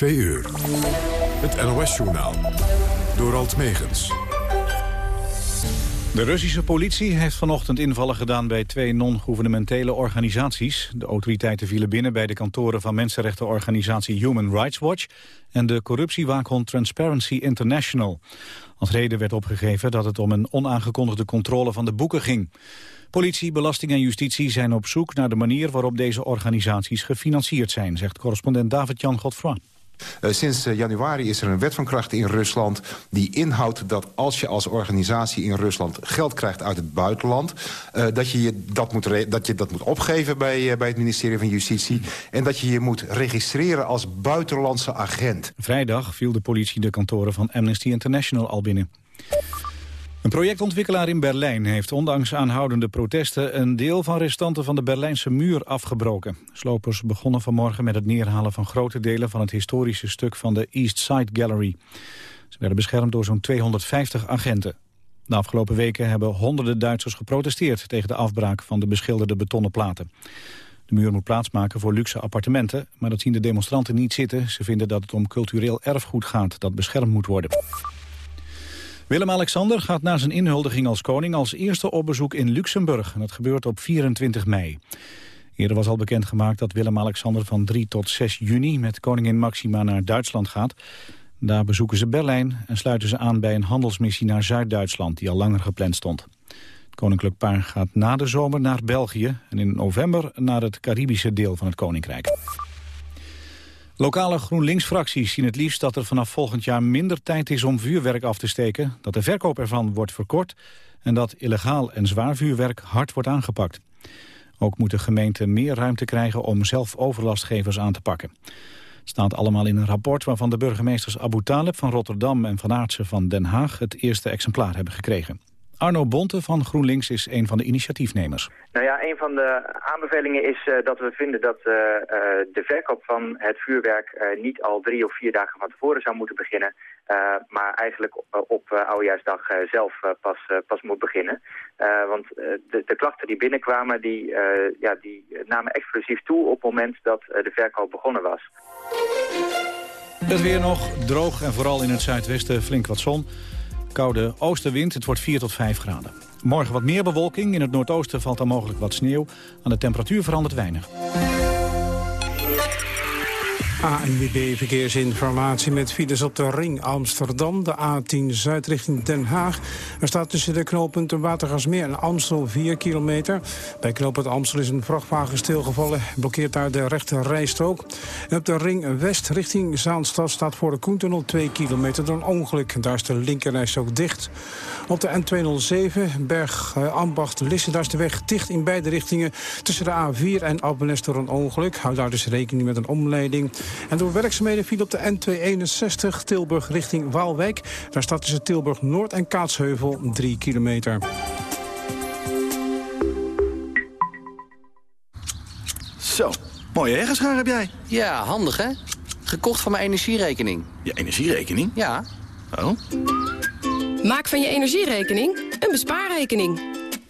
Twee uur. Het NOS-journaal. Door Alt Megens. De Russische politie heeft vanochtend invallen gedaan bij twee non-governementele organisaties. De autoriteiten vielen binnen bij de kantoren van mensenrechtenorganisatie Human Rights Watch en de corruptiewaakhond Transparency International. Als reden werd opgegeven dat het om een onaangekondigde controle van de boeken ging. Politie, belasting en justitie zijn op zoek naar de manier waarop deze organisaties gefinancierd zijn, zegt correspondent David-Jan Godfroy. Uh, sinds uh, januari is er een wet van kracht in Rusland... die inhoudt dat als je als organisatie in Rusland geld krijgt uit het buitenland... Uh, dat, je dat, moet dat je dat moet opgeven bij, bij het ministerie van Justitie... en dat je je moet registreren als buitenlandse agent. Vrijdag viel de politie de kantoren van Amnesty International al binnen. Een projectontwikkelaar in Berlijn heeft ondanks aanhoudende protesten... een deel van restanten van de Berlijnse muur afgebroken. Slopers begonnen vanmorgen met het neerhalen van grote delen... van het historische stuk van de East Side Gallery. Ze werden beschermd door zo'n 250 agenten. De afgelopen weken hebben honderden Duitsers geprotesteerd... tegen de afbraak van de beschilderde betonnen platen. De muur moet plaatsmaken voor luxe appartementen... maar dat zien de demonstranten niet zitten. Ze vinden dat het om cultureel erfgoed gaat dat beschermd moet worden. Willem-Alexander gaat na zijn inhuldiging als koning als eerste op bezoek in Luxemburg. Dat gebeurt op 24 mei. Eerder was al bekendgemaakt dat Willem-Alexander van 3 tot 6 juni met koningin Maxima naar Duitsland gaat. Daar bezoeken ze Berlijn en sluiten ze aan bij een handelsmissie naar Zuid-Duitsland die al langer gepland stond. Het koninklijk paar gaat na de zomer naar België en in november naar het Caribische deel van het koninkrijk. Lokale GroenLinks-fracties zien het liefst dat er vanaf volgend jaar minder tijd is om vuurwerk af te steken, dat de verkoop ervan wordt verkort en dat illegaal en zwaar vuurwerk hard wordt aangepakt. Ook moet de gemeente meer ruimte krijgen om zelf overlastgevers aan te pakken. Het staat allemaal in een rapport waarvan de burgemeesters Abu Talib van Rotterdam en Van Aartsen van Den Haag het eerste exemplaar hebben gekregen. Arno Bonte van GroenLinks is een van de initiatiefnemers. Nou ja, een van de aanbevelingen is uh, dat we vinden dat uh, uh, de verkoop van het vuurwerk niet al drie of vier dagen van tevoren zou moeten beginnen. maar eigenlijk op oudejaarsdag zelf pas, pas moet beginnen. want de, de, klachten die binnenkwamen, die, ja, die namen explosief toe op het moment dat de verkoop begonnen was. Het weer nog, droog en vooral in het zuidwesten flink wat zon. Koude oostenwind, het wordt 4 tot 5 graden. Morgen wat meer bewolking, in het noordoosten valt dan mogelijk wat sneeuw. Aan de temperatuur verandert weinig. ANWB Verkeersinformatie met files op de ring Amsterdam. De A10 Zuid richting Den Haag. Er staat tussen de knooppunten Watergasmeer en Amstel 4 kilometer. Bij knooppunt Amstel is een vrachtwagen stilgevallen. Blokkeert daar de rechte rijstrook. En op de ring West richting Zaanstad staat voor de Koentunnel 2 kilometer door een ongeluk. Daar is de linkerrijstrook dicht. Op de N207 Berg uh, Ambacht Lisse, daar is de weg dicht in beide richtingen. Tussen de A4 en Abbenes door een ongeluk. Houd daar dus rekening met een omleiding. En door werkzaamheden viel op de N261 Tilburg richting Waalwijk. Daar staat tussen Tilburg Noord en Kaatsheuvel 3 kilometer. Zo, mooie heggenschaar heb jij. Ja, handig hè? Gekocht van mijn energierekening. Je energierekening? Ja. Oh. Maak van je energierekening een bespaarrekening.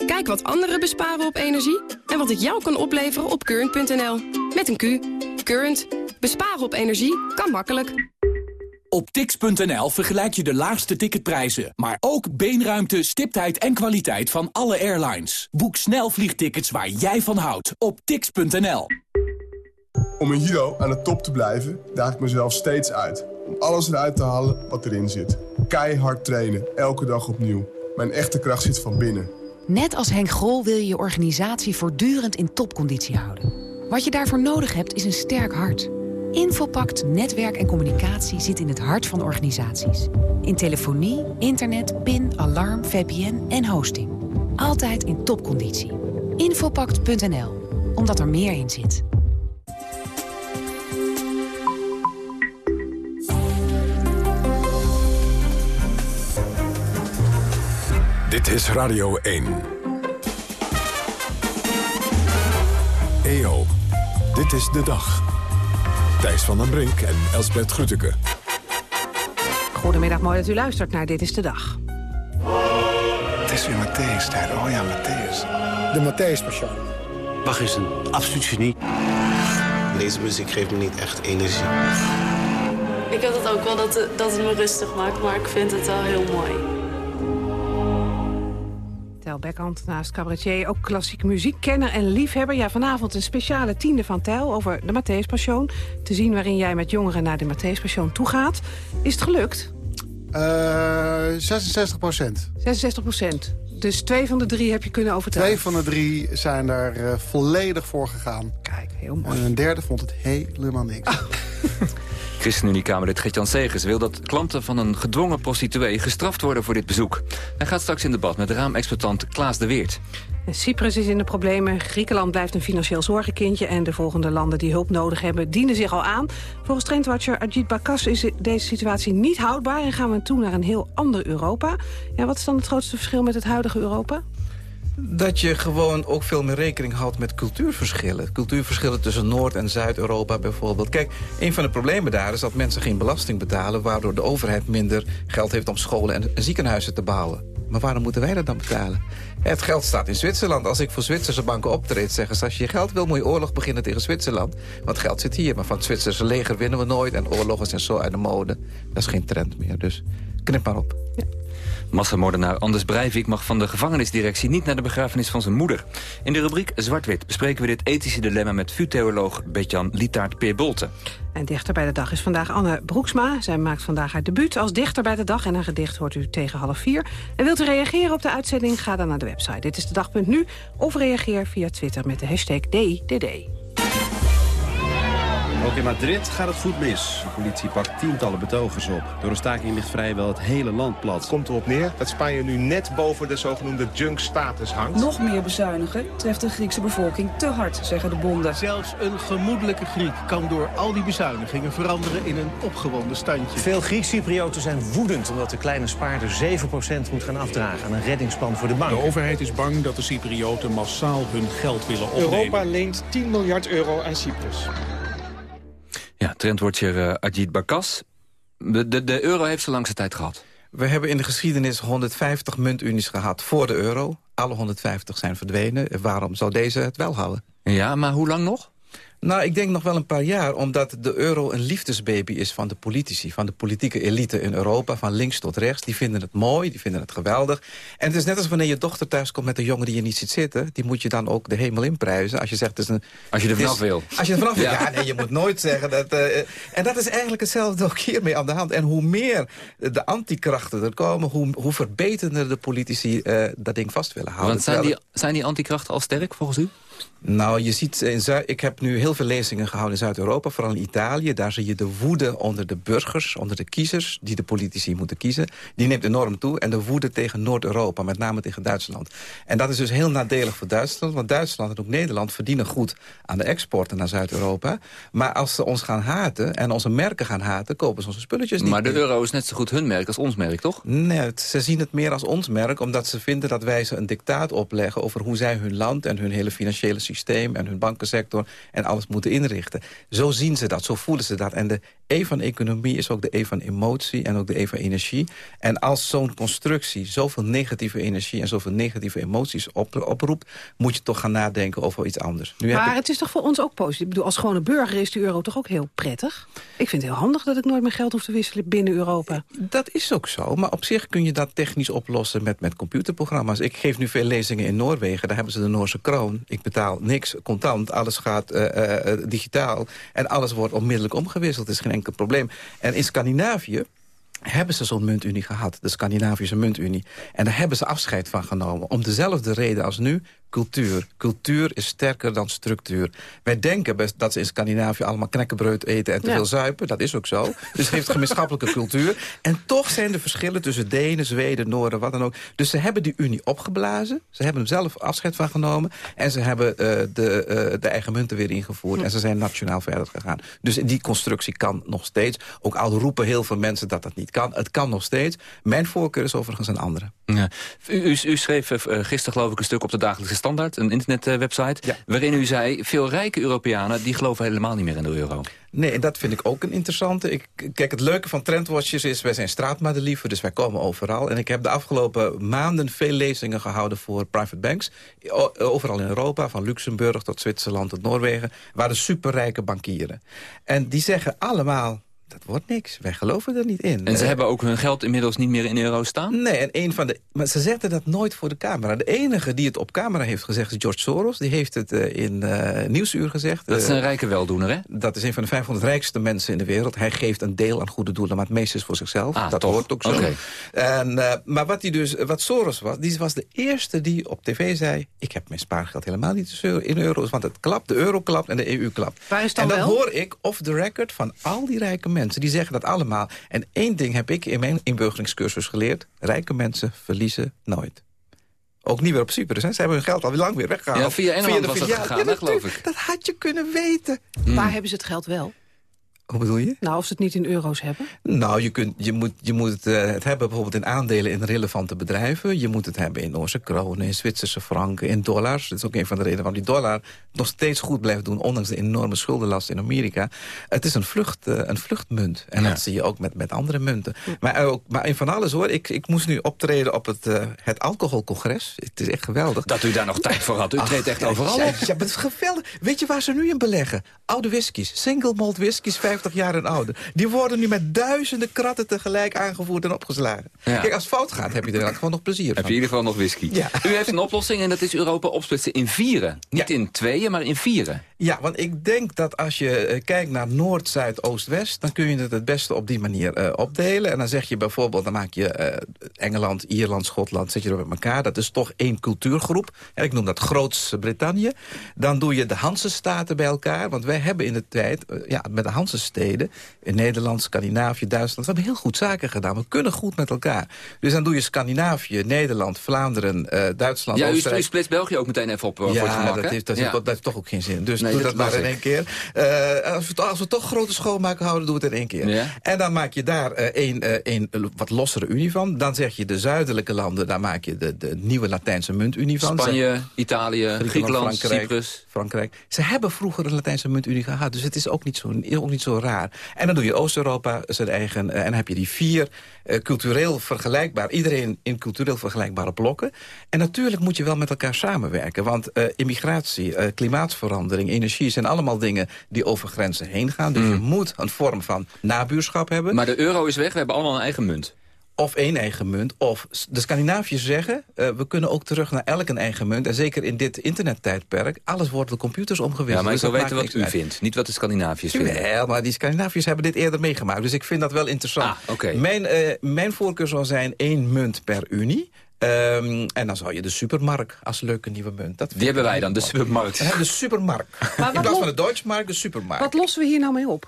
Kijk wat anderen besparen op energie en wat het jou kan opleveren op current.nl. Met een Q. Current. Besparen op energie kan makkelijk. Op tix.nl vergelijk je de laagste ticketprijzen, maar ook beenruimte, stiptheid en kwaliteit van alle airlines. Boek snel vliegtickets waar jij van houdt op tix.nl. Om een Hero aan de top te blijven, daag ik mezelf steeds uit. Om alles eruit te halen wat erin zit. Keihard trainen, elke dag opnieuw. Mijn echte kracht zit van binnen. Net als Henk Grol wil je je organisatie voortdurend in topconditie houden. Wat je daarvoor nodig hebt is een sterk hart. Infopact Netwerk en Communicatie zit in het hart van organisaties. In telefonie, internet, PIN, alarm, VPN en hosting. Altijd in topconditie. Infopact.nl, omdat er meer in zit. Dit is Radio 1. EO, dit is de dag. Thijs van den Brink en Elsbert Grütke. Goedemiddag, mooi dat u luistert naar Dit is de Dag. Het is weer Matthäus tijd. Oh ja, Matthäus. De Matthäus Passion. Bach is een absoluut genie. Deze muziek geeft me niet echt energie. Ik heb het ook wel dat, dat het me rustig maakt, maar ik vind het wel heel mooi. Beckhand naast cabaretier, ook klassieke muziekkenner en liefhebber. Ja, vanavond een speciale tiende van Tel over de Matthäus Passion. Te zien waarin jij met jongeren naar de Matthäus Passion toegaat. Is het gelukt? Uh, 66 procent. 66 procent. Dus twee van de drie heb je kunnen overtuigen? Twee van de drie zijn daar uh, volledig voor gegaan. Kijk, heel mooi. En een derde vond het helemaal niks. Oh. ChristenUnie-Kamerlid Gert-Jan Segers wil dat klanten van een gedwongen prostituee gestraft worden voor dit bezoek. Hij gaat straks in debat met raamexploitant Klaas de Weert. Cyprus is in de problemen, Griekenland blijft een financieel zorgenkindje... en de volgende landen die hulp nodig hebben dienen zich al aan. Volgens trendwatcher Ajit Bakas is deze situatie niet houdbaar... en gaan we toe naar een heel ander Europa. Ja, wat is dan het grootste verschil met het huidige Europa? Dat je gewoon ook veel meer rekening houdt met cultuurverschillen. Cultuurverschillen tussen Noord- en Zuid-Europa bijvoorbeeld. Kijk, een van de problemen daar is dat mensen geen belasting betalen... waardoor de overheid minder geld heeft om scholen en ziekenhuizen te bouwen. Maar waarom moeten wij dat dan betalen? Het geld staat in Zwitserland. Als ik voor Zwitserse banken optreed, zeggen ze... als je geld wil, moet je oorlog beginnen tegen Zwitserland. Want geld zit hier. Maar van het Zwitserse leger winnen we nooit. En oorlogen zijn zo uit de mode. Dat is geen trend meer. Dus knip maar op. Ja. Massamoordenaar Anders Breivik mag van de gevangenisdirectie niet naar de begrafenis van zijn moeder. In de rubriek Zwart-Wit bespreken we dit ethische dilemma met vuurtheoloog Betjan Litaart Peerbolte. En dichter bij de dag is vandaag Anne Broeksma. Zij maakt vandaag haar debuut als dichter bij de dag. En een gedicht hoort u tegen half vier. En wilt u reageren op de uitzending? Ga dan naar de website. Dit is de dag.nu of reageer via Twitter met de hashtag DDD. Ook in Madrid gaat het goed mis. De politie pakt tientallen betogers op. Door een staking ligt vrijwel het hele land plat. Komt erop neer dat Spanje nu net boven de zogenoemde junk-status hangt. Nog meer bezuinigen treft de Griekse bevolking te hard, zeggen de bonden. Zelfs een gemoedelijke Griek kan door al die bezuinigingen veranderen in een opgewonden standje. Veel Griek-Cyprioten zijn woedend omdat de kleine spaarder 7% moet gaan afdragen aan een reddingsplan voor de bank. De overheid is bang dat de Cyprioten massaal hun geld willen opnemen. Europa leent 10 miljard euro aan Cyprus. Ja, trendwatcher uh, Ajit Bakas. De, de, de euro heeft ze langste tijd gehad. We hebben in de geschiedenis 150 muntunies gehad voor de euro. Alle 150 zijn verdwenen. Waarom zou deze het wel houden? Ja, maar hoe lang nog? Nou, ik denk nog wel een paar jaar, omdat de euro een liefdesbaby is van de politici. Van de politieke elite in Europa, van links tot rechts. Die vinden het mooi, die vinden het geweldig. En het is net als wanneer je dochter thuis komt met een jongen die je niet ziet zitten. Die moet je dan ook de hemel inprijzen. Als je zegt, het is een... Als je er vanaf wil. Als je er vanaf wil. Ja. nee, je moet nooit zeggen dat... Uh, en dat is eigenlijk hetzelfde ook hiermee aan de hand. En hoe meer de antikrachten er komen, hoe, hoe verbeterder de politici uh, dat ding vast willen houden. Want zijn die, zijn die antikrachten al sterk volgens u? Nou, je ziet, in Zuid ik heb nu heel veel lezingen gehouden in Zuid-Europa, vooral in Italië. Daar zie je de woede onder de burgers, onder de kiezers, die de politici moeten kiezen. Die neemt enorm toe. En de woede tegen Noord-Europa, met name tegen Duitsland. En dat is dus heel nadelig voor Duitsland, want Duitsland en ook Nederland verdienen goed aan de exporten naar Zuid-Europa. Maar als ze ons gaan haten en onze merken gaan haten, kopen ze onze spulletjes niet. Maar de euro is net zo goed hun merk als ons merk, toch? Nee, ze zien het meer als ons merk, omdat ze vinden dat wij ze een dictaat opleggen over hoe zij hun land en hun hele financiële systeem en hun bankensector en alles moeten inrichten. Zo zien ze dat, zo voelen ze dat. En de E van economie is ook de E van emotie en ook de E van energie. En als zo'n constructie zoveel negatieve energie en zoveel negatieve emoties op, oproept, moet je toch gaan nadenken over iets anders. Nu maar het is toch voor ons ook positief? Ik bedoel, als gewone burger is de euro toch ook heel prettig? Ik vind het heel handig dat ik nooit mijn geld hoef te wisselen binnen Europa. Dat is ook zo, maar op zich kun je dat technisch oplossen met, met computerprogramma's. Ik geef nu veel lezingen in Noorwegen, daar hebben ze de Noorse kroon. Ik betaal niks contant, alles gaat uh, uh, digitaal en alles wordt onmiddellijk omgewisseld. Is geen enkel probleem. En in Scandinavië hebben ze zo'n muntunie gehad, de Scandinavische muntunie. En daar hebben ze afscheid van genomen. Om dezelfde reden als nu, cultuur. Cultuur is sterker dan structuur. Wij denken best dat ze in Scandinavië allemaal knekkenbreud eten en te veel zuipen. Dat is ook zo. Dus het heeft gemeenschappelijke cultuur. En toch zijn er verschillen tussen Denen, Zweden, Noorden, wat dan ook. Dus ze hebben die unie opgeblazen. Ze hebben er zelf afscheid van genomen. En ze hebben uh, de, uh, de eigen munten weer ingevoerd. En ze zijn nationaal verder gegaan. Dus die constructie kan nog steeds. Ook al roepen heel veel mensen dat dat niet kan. Het kan nog steeds. Mijn voorkeur is overigens een andere. Ja. U, u, u, schreef uh, gisteren geloof ik een stuk op de dagelijkse Standaard, een internetwebsite... waarin u zei, veel rijke Europeanen die geloven helemaal niet meer in de euro. Nee, en dat vind ik ook een interessante. Ik, kijk, het leuke van Trendwatchers is, wij zijn straatmadeliefden, dus wij komen overal. En ik heb de afgelopen maanden veel lezingen gehouden voor private banks. Overal in Europa, van Luxemburg tot Zwitserland tot Noorwegen, waren superrijke bankieren. En die zeggen allemaal dat wordt niks. Wij geloven er niet in. En ze Eh, hebben ook hun geld inmiddels niet meer in euro staan? Nee, en een van de, maar ze zetten dat nooit voor de camera. De enige die het op camera heeft gezegd is George Soros. Die heeft het eh, in eh, Nieuwsuur gezegd. Dat is een rijke weldoener, hè? dat is een van de 500 rijkste mensen in de wereld. Hij geeft een deel aan goede doelen, maar het meeste is voor zichzelf. Ah, dat toch? hoort ook zo. Oké. En, eh, maar wat, hij dus, wat Soros was, die was de eerste die op tv zei... ik heb mijn spaargeld helemaal niet in euro's, want het klapt, de euro klapt en de EU klapt. En dan wel? hoor ik off the record van al die rijke mensen. Die zeggen dat allemaal. En één ding heb ik in mijn inburgeringscursus geleerd. Rijke mensen verliezen nooit. Ook niet weer op Cyprus. Hè. Ze hebben hun geld al lang weer weggehaald. Ja, via Engeland de was dat gegaan, Ja, hè, geloof ik. Dat had je kunnen weten. Waar hebben ze het geld wel? Hoe bedoel je? Nou, of ze het niet in euro's hebben. Nou, je, kunt, je moet, je moet eh, het hebben bijvoorbeeld in aandelen in relevante bedrijven. Je moet het hebben in Noorse kronen, in Zwitserse franken, in dollars. Dat is ook een van de redenen waarom die dollar nog steeds goed blijft doen... ondanks de enorme schuldenlast in Amerika. Het is een, vlucht, eh, een vluchtmunt. En dat zie je ook met, met andere munten. Maar, ook, maar in van alles hoor. Ik, ik moest nu optreden op het, eh, het alcoholcongres. Het is echt geweldig. Dat u daar nog tijd voor had. U treedt echt overal ja, op. Ja, maar het is geweldig. Weet je waar ze nu in beleggen? Oude whiskies. Single malt whiskies, 50 jaar en ouder. Die worden nu met duizenden kratten tegelijk aangevoerd en opgeslagen. Ja. Kijk, als het fout gaat, heb je er dan gewoon nog plezier Heb je van. in ieder geval nog whisky. Ja. U heeft een oplossing en dat is Europa opsplitsen in vieren. Niet in tweeën, maar in vieren. Ja, want ik denk dat als je eh, kijkt naar Noord, Zuid, Oost, West... dan kun je het het beste op die manier eh, opdelen. En dan zeg je bijvoorbeeld, dan maak je eh, Engeland, Ierland, Schotland... zet je er met elkaar, dat is toch één cultuurgroep. En ik noem dat Groot-Brittannië. Dan doe je de Hanse-staten bij elkaar. Want wij hebben in de tijd, ja, met de Hanse-steden... in Nederland, Scandinavië, Duitsland... we hebben heel goed zaken gedaan. We kunnen goed met elkaar. Dus dan doe je Scandinavië, Nederland, Vlaanderen, eh, Duitsland, Ja, u, Oostenrijk... u splitst België ook meteen even op eh, voor het Ja, gemak, dat heeft, dat, Ja. heeft, dat heeft toch ook geen zin. Dus Nee, doe dat maar in één keer. Eh, als, we, to- als we toch grote schoonmaken houden, doe het in één keer. Ja. En dan maak je daar een, een wat lossere unie van. Dan zeg je de zuidelijke landen, daar maak je de, de nieuwe Latijnse muntunie van. Spanje, Italië, Griekenland, Frankrijk, Cyprus. Frankrijk. Ze hebben vroeger een Latijnse muntunie gehad, dus het is ook niet zo, ook niet zo raar. En dan doe je Oost-Europa zijn eigen, eh, en dan heb je die vier eh, cultureel vergelijkbaar, iedereen in cultureel vergelijkbare blokken. En natuurlijk moet je wel met elkaar samenwerken, want eh, immigratie, klimaatverandering, energie zijn allemaal dingen die over grenzen heen gaan. Dus je moet een vorm van nabuurschap hebben. Maar de euro is weg, we hebben allemaal een eigen munt. Of één eigen munt. Of de Scandinaviërs zeggen, eh, we kunnen ook terug naar elk een eigen munt. En zeker in dit internettijdperk, alles wordt door computers omgewisseld. Ja, maar ik Dus wil weten wat u uit. vindt. Niet wat de Scandinaviërs vinden. Ja, maar die Scandinaviërs hebben dit eerder meegemaakt. Dus ik vind dat wel interessant. Ah, oké. mijn, eh, mijn voorkeur zou zijn één munt per unie. Ehm, en dan zou je de supermark als leuke nieuwe munt. Dat Die hebben wij dan, de supermarkt. We hebben de supermark. In plaats van de Deutschmark, de supermarkt. Wat lossen we hier nou mee op?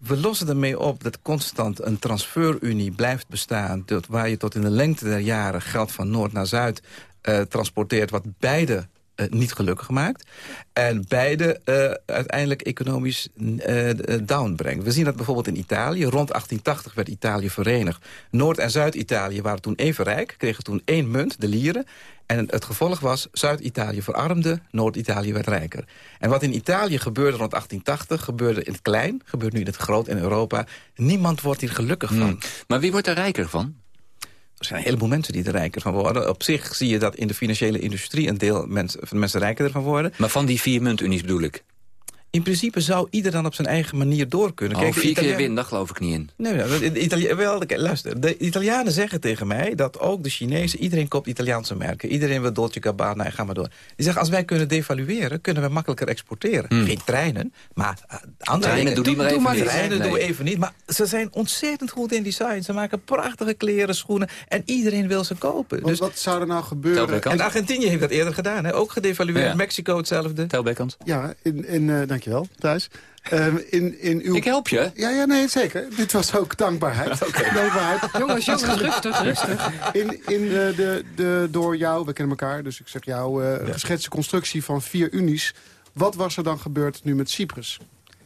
We lossen ermee op dat constant een transferunie blijft bestaan... waar je tot in de lengte der jaren geld van noord naar zuid eh, transporteert... wat beide niet gelukkig maakt. En beide eh, uiteindelijk economisch eh, eh, down brengt. We zien dat bijvoorbeeld in Italië. Rond 1880 werd Italië verenigd. Noord- en Zuid-Italië waren toen even rijk. Kregen toen één munt, de lieren. En het gevolg was, Zuid-Italië verarmde, Noord-Italië werd rijker. En wat in Italië gebeurde rond 1880, gebeurde in het klein, gebeurt nu in het groot in Europa. Niemand wordt hier gelukkig van. Hmm. Maar wie wordt er rijker van? Er zijn een heleboel mensen die er rijker van worden. Op zich zie je dat in de financiële industrie een deel mensen, van de mensen rijker ervan worden. Maar van die vier muntunies bedoel ik. In principe zou ieder dan op zijn eigen manier door kunnen. Oh, de vier keer win, daar geloof ik niet in. Nee, de Itali wel, kijk, luister. De Italianen zeggen tegen mij dat ook de Chinezen... iedereen koopt Italiaanse merken. Iedereen wil Dolce Gabbana en ga maar door. Die zeggen, als wij kunnen devalueren, kunnen we makkelijker exporteren. Geen treinen, maar uh, andere Treinen, dingen. doe die maar even niet. Treinen Nee. doen we even niet. Maar ze zijn ontzettend goed in design. Ze maken prachtige kleren, schoenen. En iedereen wil ze kopen. Wat, wat zou er nou gebeuren? en Argentinië heeft dat eerder gedaan. Hè? Ook gedevalueerd. Ja. Mexico hetzelfde. Tel Beckhand. Ja, in, in, eh, dankjewel, Thijs. Ehm, in, in uw... Ik help je. Ja, ja, nee, zeker. Dit was ook dankbaarheid. dankbaarheid. Jongens, jongens, rustig, rustig. In, in de, de, de, door jou, we kennen elkaar, dus ik zeg jou, eh geschetste constructie van vier unies. Wat was er dan gebeurd nu met Cyprus?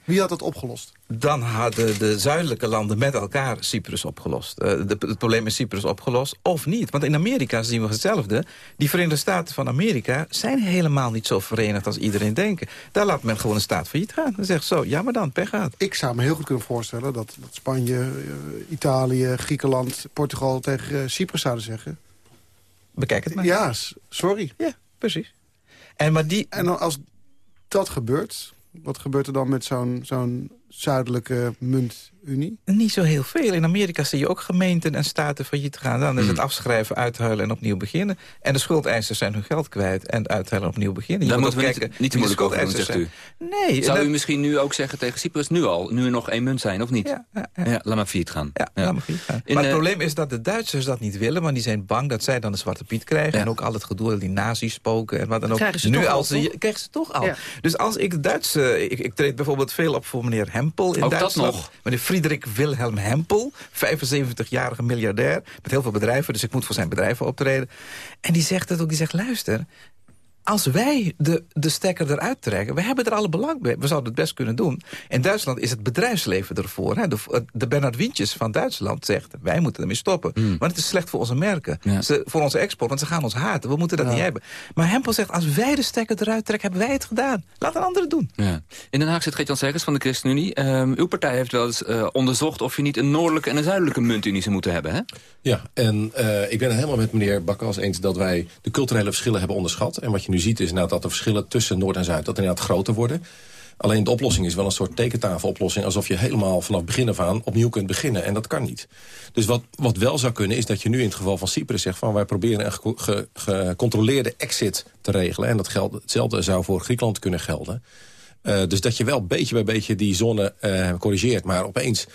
Wie had dat opgelost? Dan hadden de zuidelijke landen met elkaar Cyprus opgelost. Eh, de, het probleem is Cyprus opgelost, of niet. Want in Amerika zien we hetzelfde. Die Verenigde Staten van Amerika zijn helemaal niet zo verenigd als iedereen denkt. Daar laat men gewoon een staat failliet gaan. Dan zegt zo, ja maar dan, pech gaat. Ik zou me heel goed kunnen voorstellen dat, dat Spanje, eh, Italië, Griekenland, Portugal tegen eh, Cyprus zouden zeggen. Bekijk het maar. Ja, sorry. Ja, precies. En, maar die, En als dat gebeurt, wat gebeurt er dan met zo'n zo'n zuidelijke Niet zo heel veel. In Amerika zie je ook gemeenten en staten failliet gaan. Dan is het Hmm. afschrijven, uithuilen en opnieuw beginnen. En de schuldeisers zijn hun geld kwijt en uithuilen en opnieuw beginnen. Je Daar moet moeten we niet, kijken niet te moeilijk over doen, zegt u. zijn. Nee. Zou dat- u misschien nu ook zeggen tegen Cyprus, nu al, nu er nog één munt zijn, of niet? Ja, laat maar failliet gaan. Ja, laat maar failliet gaan. In, maar het eh, probleem is dat de Duitsers dat niet willen... want die zijn bang dat zij dan de Zwarte Piet krijgen... en ook al het gedoe, die nazi's spoken en wat dan ook. Krijgen ze nu toch al, ze- krijgen ze toch al. Ja. Dus als ik Duitse... Ik, ik treed bijvoorbeeld veel op voor meneer Hempel in Ook dat nog? Meneer Friedrich Wilhelm Hempel, 75-jarige miljardair... met heel veel bedrijven, dus ik moet voor zijn bedrijven optreden. En die zegt het ook, die zegt, luister als wij de, de stekker eruit trekken... we hebben er alle belang bij. We zouden het best kunnen doen. In Duitsland is het bedrijfsleven ervoor. Hè. De, de Bernard Wientjes van Duitsland zegt... wij moeten ermee stoppen. Hmm. Want het is slecht voor onze merken. Ze, voor onze export, want ze gaan ons haten. We moeten dat niet hebben. Maar Hempel zegt, als wij de stekker eruit trekken... hebben wij het gedaan. Laat een ander het doen. Ja. In Den Haag zit Gert-Jan Segers van de ChristenUnie. Ehm, uw partij heeft wel eens eh, onderzocht of je niet een noordelijke en een zuidelijke muntunie zou moeten hebben, hè? Ja, en eh, ik ben het helemaal met meneer Bakkas eens dat wij de culturele verschillen hebben onderschat. En wat je nu ziet is dat de verschillen tussen Noord en Zuid dat inderdaad groter worden. Alleen de oplossing is wel een soort tekentafeloplossing... alsof je helemaal vanaf begin af aan opnieuw kunt beginnen. En dat kan niet. Dus wat, wat wel zou kunnen is dat je nu in het geval van Cyprus zegt... van wij proberen een ge- ge- gecontroleerde exit te regelen. En dat geldt, hetzelfde zou voor Griekenland kunnen gelden. Eh, dus dat je wel beetje bij beetje die zone eh, corrigeert. Maar opeens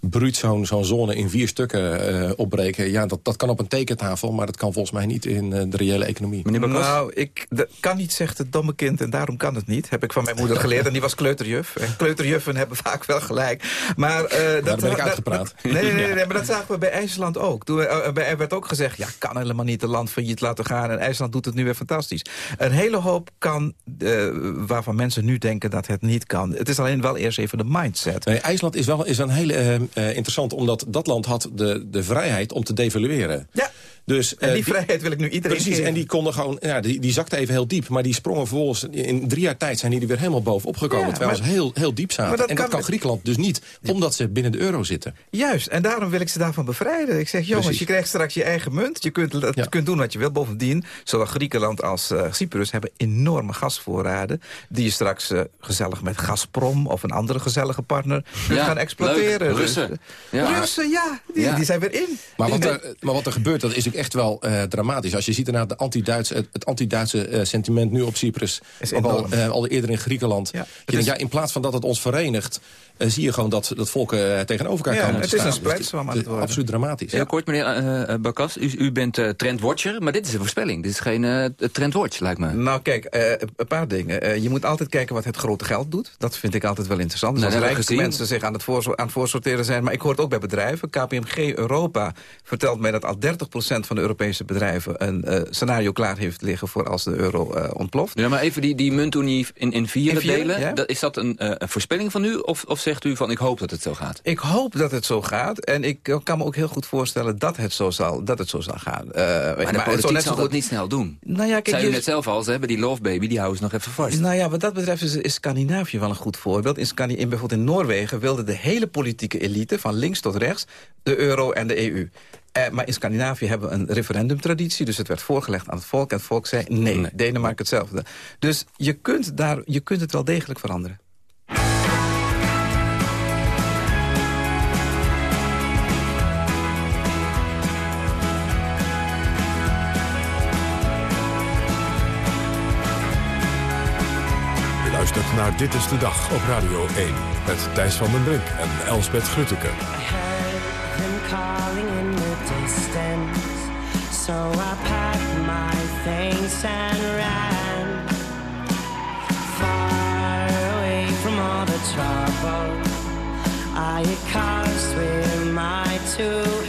bruut zo'n zo'n zone in vier stukken eh, opbreken... ja, dat, dat kan op een tekentafel, maar dat kan volgens mij niet in eh, de reële economie. Nou, ik kan niet, zegt het domme kind, en daarom kan het niet. Heb ik van mijn moeder geleerd, en die was kleuterjuf. En kleuterjuffen hebben vaak wel gelijk. Maar, eh, dat, ben ik uitgepraat. Nee, nee, nee, nee, maar dat zagen we bij IJsland ook. Toen, er werd ook gezegd, ja, kan helemaal niet een land failliet laten gaan. En IJsland doet het nu weer fantastisch. Een hele hoop kan, eh, waarvan mensen nu denken dat het niet kan. Het is alleen wel eerst even de mindset. Nee, IJsland is wel is een hele interessant, omdat dat land had de, de vrijheid om te devalueren. Ja. Dus, En eh, die vrijheid wil ik nu iedereen Precies, geven. en die konden gewoon, ja, die, die zakte even heel diep. Maar die sprongen vervolgens, in drie jaar tijd zijn die er weer helemaal bovenop gekomen. Ja, terwijl maar- ze heel, heel diep zaten. maar dat en dat kan- kan Griekenland dus niet, omdat ze binnen de euro zitten. Juist, en daarom wil ik ze daarvan bevrijden. Ik zeg, jongens, Precies. je krijgt straks je eigen munt. Je kunt, je kunt doen wat je wil. Bovendien, zowel Griekenland als eh, Cyprus hebben enorme gasvoorraden... die je straks eh, gezellig met Gazprom of een andere gezellige partner kunt Ja, gaan exploiteren. leuk. Dus, Russen. Ja. Russen, ja, die, Ja. die zijn weer in. Maar wat, er, maar wat er gebeurt, dat is natuurlijk echt wel eh, dramatisch. Als je ziet daarna de anti-Duitse, het, het anti-Duitse eh, sentiment nu op Cyprus... Is ook al, eh, al eerder in Griekenland. Ja, je het denkt, is- ja, in plaats van dat het ons verenigt... eh, zie je gewoon dat, dat volken tegenover elkaar Ja, komen het te is een staan. Dus splijtswam aan het. Absoluut dramatisch. Heel kort, meneer Bakas, u, u bent eh, trendwatcher, maar dit is een voorspelling. Dit is geen eh trendwatch, lijkt me. Nou kijk, eh, een paar dingen. Eh, je moet altijd kijken wat het grote geld doet. Dat vind ik altijd wel interessant. Dus Nou, als rijke mensen zich aan het, voor, aan het voorsorteren zijn. Maar ik hoor het ook bij bedrijven. KPMG Europa vertelt mij dat al 30% van de Europese bedrijven... een eh, scenario klaar heeft liggen voor als de euro eh, ontploft. Ja, maar even die, die muntunie in, in vieren, delen. ja. Dat, is dat een, eh, een voorspelling van u? Of, of zegt u van ik hoop dat het zo gaat? Ik hoop dat het zo gaat. En ik kan me ook heel goed voorstellen dat het zo zal, dat het zo zal gaan. Maar de het politiek zal net zo zal dat goed- niet snel doen. Nou ja, kijk, Zei u je- net zelf al, ze hebben die love baby, die houden ze nog even vast. Nou ja, wat dat betreft is, is Scandinavië wel een goed voorbeeld. In, Scandi in, bijvoorbeeld in Noorwegen wilde de hele politieke elite... van links tot rechts, de euro en de EU. Eh, maar in Scandinavië hebben we een referendumtraditie. Dus het werd voorgelegd aan het volk. En het volk zei nee. Denemarken hetzelfde. Dus je kunt, daar, je kunt het wel degelijk veranderen. Je luistert naar Dit is de Dag op Radio 1. Met Thijs van den Brink en Elsbeth Grutteke. So I packed my things and ran far away from all the trouble. I had caused with my two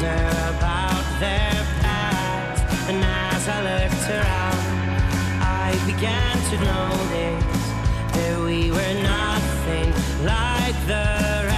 wonder about their past. And as I looked around, I began to notice that we were nothing like the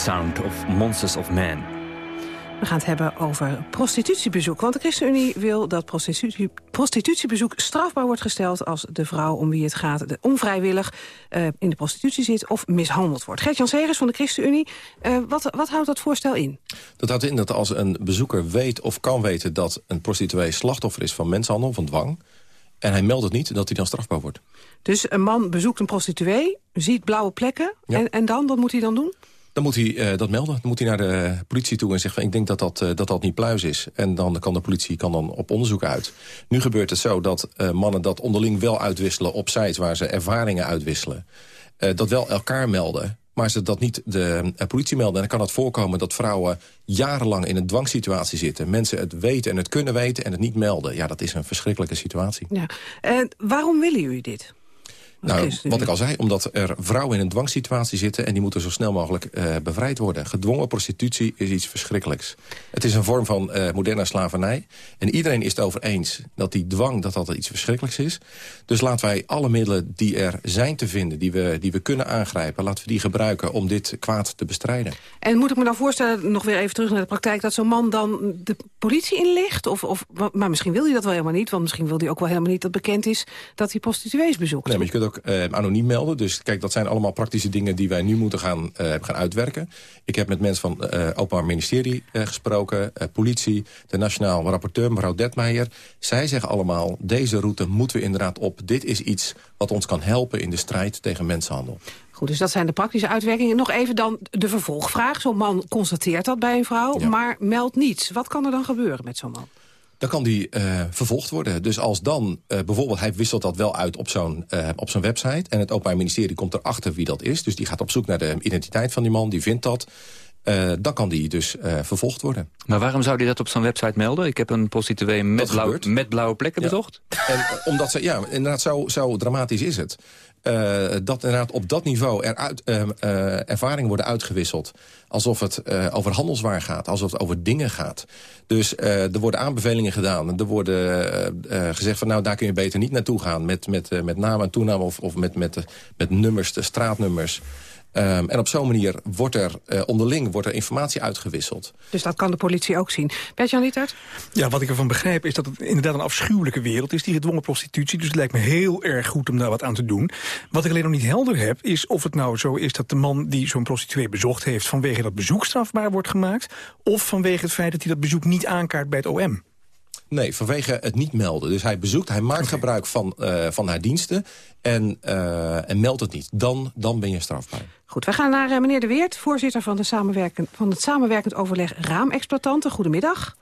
Sound of Monsters of Man. We gaan het hebben over prostitutiebezoek. Want de ChristenUnie wil dat prostitutie, prostitutiebezoek strafbaar wordt gesteld... als de vrouw om wie het gaat de onvrijwillig eh, in de prostitutie zit of mishandeld wordt. Gert-Jan Segers van de ChristenUnie, eh, wat, wat houdt dat voorstel in? Dat houdt in dat als een bezoeker weet of kan weten... dat een prostituee slachtoffer is van mensenhandel, van dwang... en hij meldt het niet, dat hij dan strafbaar wordt. Dus een man bezoekt een prostituee, ziet blauwe plekken... En, en dan, wat moet hij dan doen? Dan moet hij eh, dat melden. Dan moet hij naar de politie toe en zeggen... Ik denk dat dat, eh, dat dat niet pluis is. En dan kan de politie kan dan op onderzoek uit. Nu gebeurt het zo dat eh, mannen dat onderling wel uitwisselen... op sites waar ze ervaringen uitwisselen. Dat wel elkaar melden. Maar ze dat niet de politie melden. En dan kan het voorkomen dat vrouwen jarenlang in een dwangsituatie zitten. Mensen het weten en het kunnen weten en het niet melden. Ja, dat is een verschrikkelijke situatie. Ja. Waarom willen jullie dit? Nou, wat ik al zei, omdat er vrouwen in een dwangsituatie zitten... en die moeten zo snel mogelijk eh, bevrijd worden. Gedwongen prostitutie is iets verschrikkelijks. Het is een vorm van eh, moderne slavernij. En iedereen is het over eens dat die dwang dat dat iets verschrikkelijks is. Dus laten wij alle middelen die er zijn te vinden... die we, die we kunnen aangrijpen, laten we die gebruiken... om dit kwaad te bestrijden. En moet ik me dan voorstellen, nog weer even terug naar de praktijk... dat zo'n man dan de politie inlicht? Of, of, maar misschien wil hij dat wel helemaal niet. Want misschien wil hij ook wel helemaal niet dat bekend is... dat hij prostituees bezoekt. Nee, maar je kunt ook eh, anoniem melden. Dus kijk, dat zijn allemaal praktische dingen die wij nu moeten gaan, eh, gaan uitwerken. Ik heb met mensen van het uh, Openbaar Ministerie eh, gesproken, eh, politie, de nationaal rapporteur, mevrouw Detmeijer. Zij zeggen allemaal, deze route moeten we inderdaad op. Dit is iets wat ons kan helpen in de strijd tegen mensenhandel. Goed, dus dat zijn de praktische uitwerkingen. Nog even dan de vervolgvraag. Zo'n man constateert dat bij een vrouw, maar meldt niets. Wat kan er dan gebeuren met zo'n man? Dan kan die uh, vervolgd worden. Dus als dan uh, bijvoorbeeld, hij wisselt dat wel uit op zo'n uh, op zo'n website... en het Openbaar Ministerie komt erachter wie dat is... dus die gaat op zoek naar de identiteit van die man, die vindt dat... dan kan die dus vervolgd worden. Maar waarom zou die dat op zo'n website melden? Ik heb een prostituee met, blauw, met blauwe plekken ja. bezocht. En, omdat ze, ja, inderdaad, zo, zo dramatisch is het. Uh, dat inderdaad op dat niveau eruit, uh, uh, ervaringen worden uitgewisseld. Alsof het over handelswaar gaat, alsof het over dingen gaat. Dus er worden aanbevelingen gedaan. Er worden gezegd van nou daar kun je beter niet naartoe gaan. Met, met, met naam en toename of, of met, met, met nummers, de straatnummers. Um, en op zo'n manier wordt er uh, onderling wordt er informatie uitgewisseld. Dus dat kan de politie ook zien. Bert-Jan Lietert? Ja, wat ik ervan begrijp is dat het inderdaad een afschuwelijke wereld is... die gedwongen prostitutie, dus het lijkt me heel erg goed om daar wat aan te doen. Wat ik alleen nog niet helder heb, is of het nou zo is... dat de man die zo'n prostituee bezocht heeft... vanwege dat bezoek strafbaar wordt gemaakt... of vanwege het feit dat hij dat bezoek niet aankaart bij het OM. Nee, vanwege het niet melden. Dus hij bezoekt, hij maakt gebruik van, eh, van haar diensten en, eh, en meldt het niet. Dan, dan ben je strafbaar. Goed, we gaan naar eh, meneer De Weert, voorzitter van, de samenwerken, van het samenwerkend overleg raamexploitanten. Goedemiddag.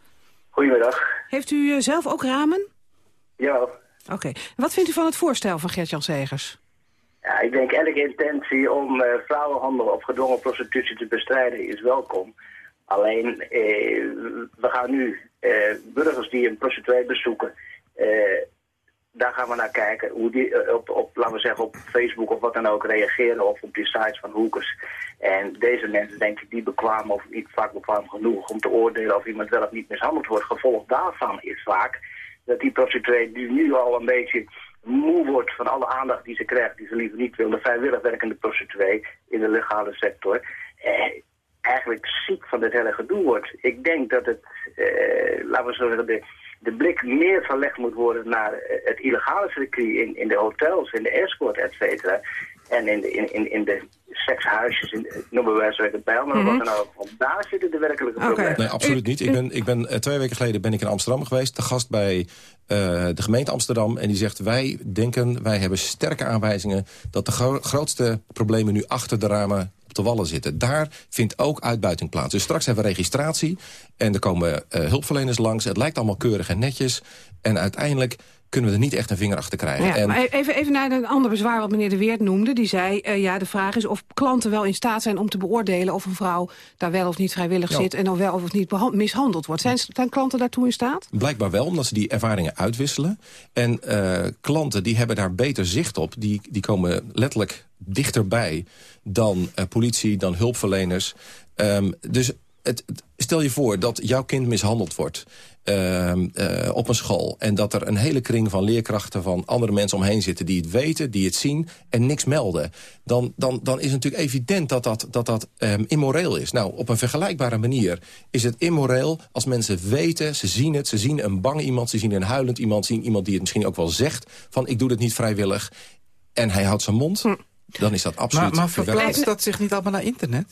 Goedemiddag. Heeft u zelf ook ramen? Ja. Oké. Wat vindt u van het voorstel van Gert-Jan Segers? ja, ik denk elke intentie om eh, vrouwenhandel of gedwongen prostitutie te bestrijden is welkom. Alleen, eh, we gaan nu burgers die een prostituee bezoeken, eh, daar gaan we naar kijken. Hoe die eh, op, op, laten we zeggen, op Facebook of wat dan ook reageren of op die sites van hoekers. En deze mensen, denk ik, die bekwaam of niet vaak bekwaam genoeg om te oordelen of iemand wel of niet mishandeld wordt. Gevolg daarvan is vaak dat die prostituee die nu al een beetje moe wordt van alle aandacht die ze krijgt, die ze liever niet wil, de vrijwillig werkende prostituee in de legale sector, eh, eigenlijk ziek van dit hele gedoe wordt. Ik denk dat het, eh, laten we zo zeggen, de, de blik meer verlegd moet worden naar eh, het illegale circuit in, in de hotels, in de escort, et cetera. En in de, in, in, in de sekshuisjes, in, noemen wij zo de pijl, maar wat dan ook. Want daar zitten de werkelijke problemen. Nee, absoluut niet. Ik ben, ik ben, eh, twee weken geleden ben ik in Amsterdam geweest. Te gast bij eh, de gemeente Amsterdam. En die zegt, wij denken, wij hebben sterke aanwijzingen... dat de gro- grootste problemen nu achter de ramen de wallen zitten. Daar vindt ook uitbuiting plaats. Dus straks hebben we registratie. En er komen eh, hulpverleners langs. Het lijkt allemaal keurig en netjes. En uiteindelijk kunnen we er niet echt een vinger achter krijgen. Ja, en, maar even, even naar een ander bezwaar wat meneer De Weert noemde. Die zei, eh, ja, de vraag is of klanten wel in staat zijn om te beoordelen... of een vrouw daar wel of niet vrijwillig Ja. zit... en dan wel of niet mishandeld wordt. Zijn, zijn klanten daartoe in staat? Blijkbaar wel, omdat ze die ervaringen uitwisselen. En eh, klanten die hebben daar beter zicht op. Die, die komen letterlijk dichterbij dan eh, politie, dan hulpverleners. Ehm, dus het, stel je voor dat jouw kind mishandeld wordt ehm, eh, op een school... en dat er een hele kring van leerkrachten van andere mensen omheen zitten... die het weten, die het zien en niks melden. Dan, dan, dan is het natuurlijk evident dat dat, dat, dat ehm, immoreel is. Nou, op een vergelijkbare manier is het immoreel als mensen weten... ze zien het, ze zien een bang iemand, ze zien een huilend iemand... zien iemand die het misschien ook wel zegt van ik doe dit niet vrijwillig... en hij houdt zijn mond, dan is dat absoluut Maar, maar verplaatst dat zich niet allemaal naar internet?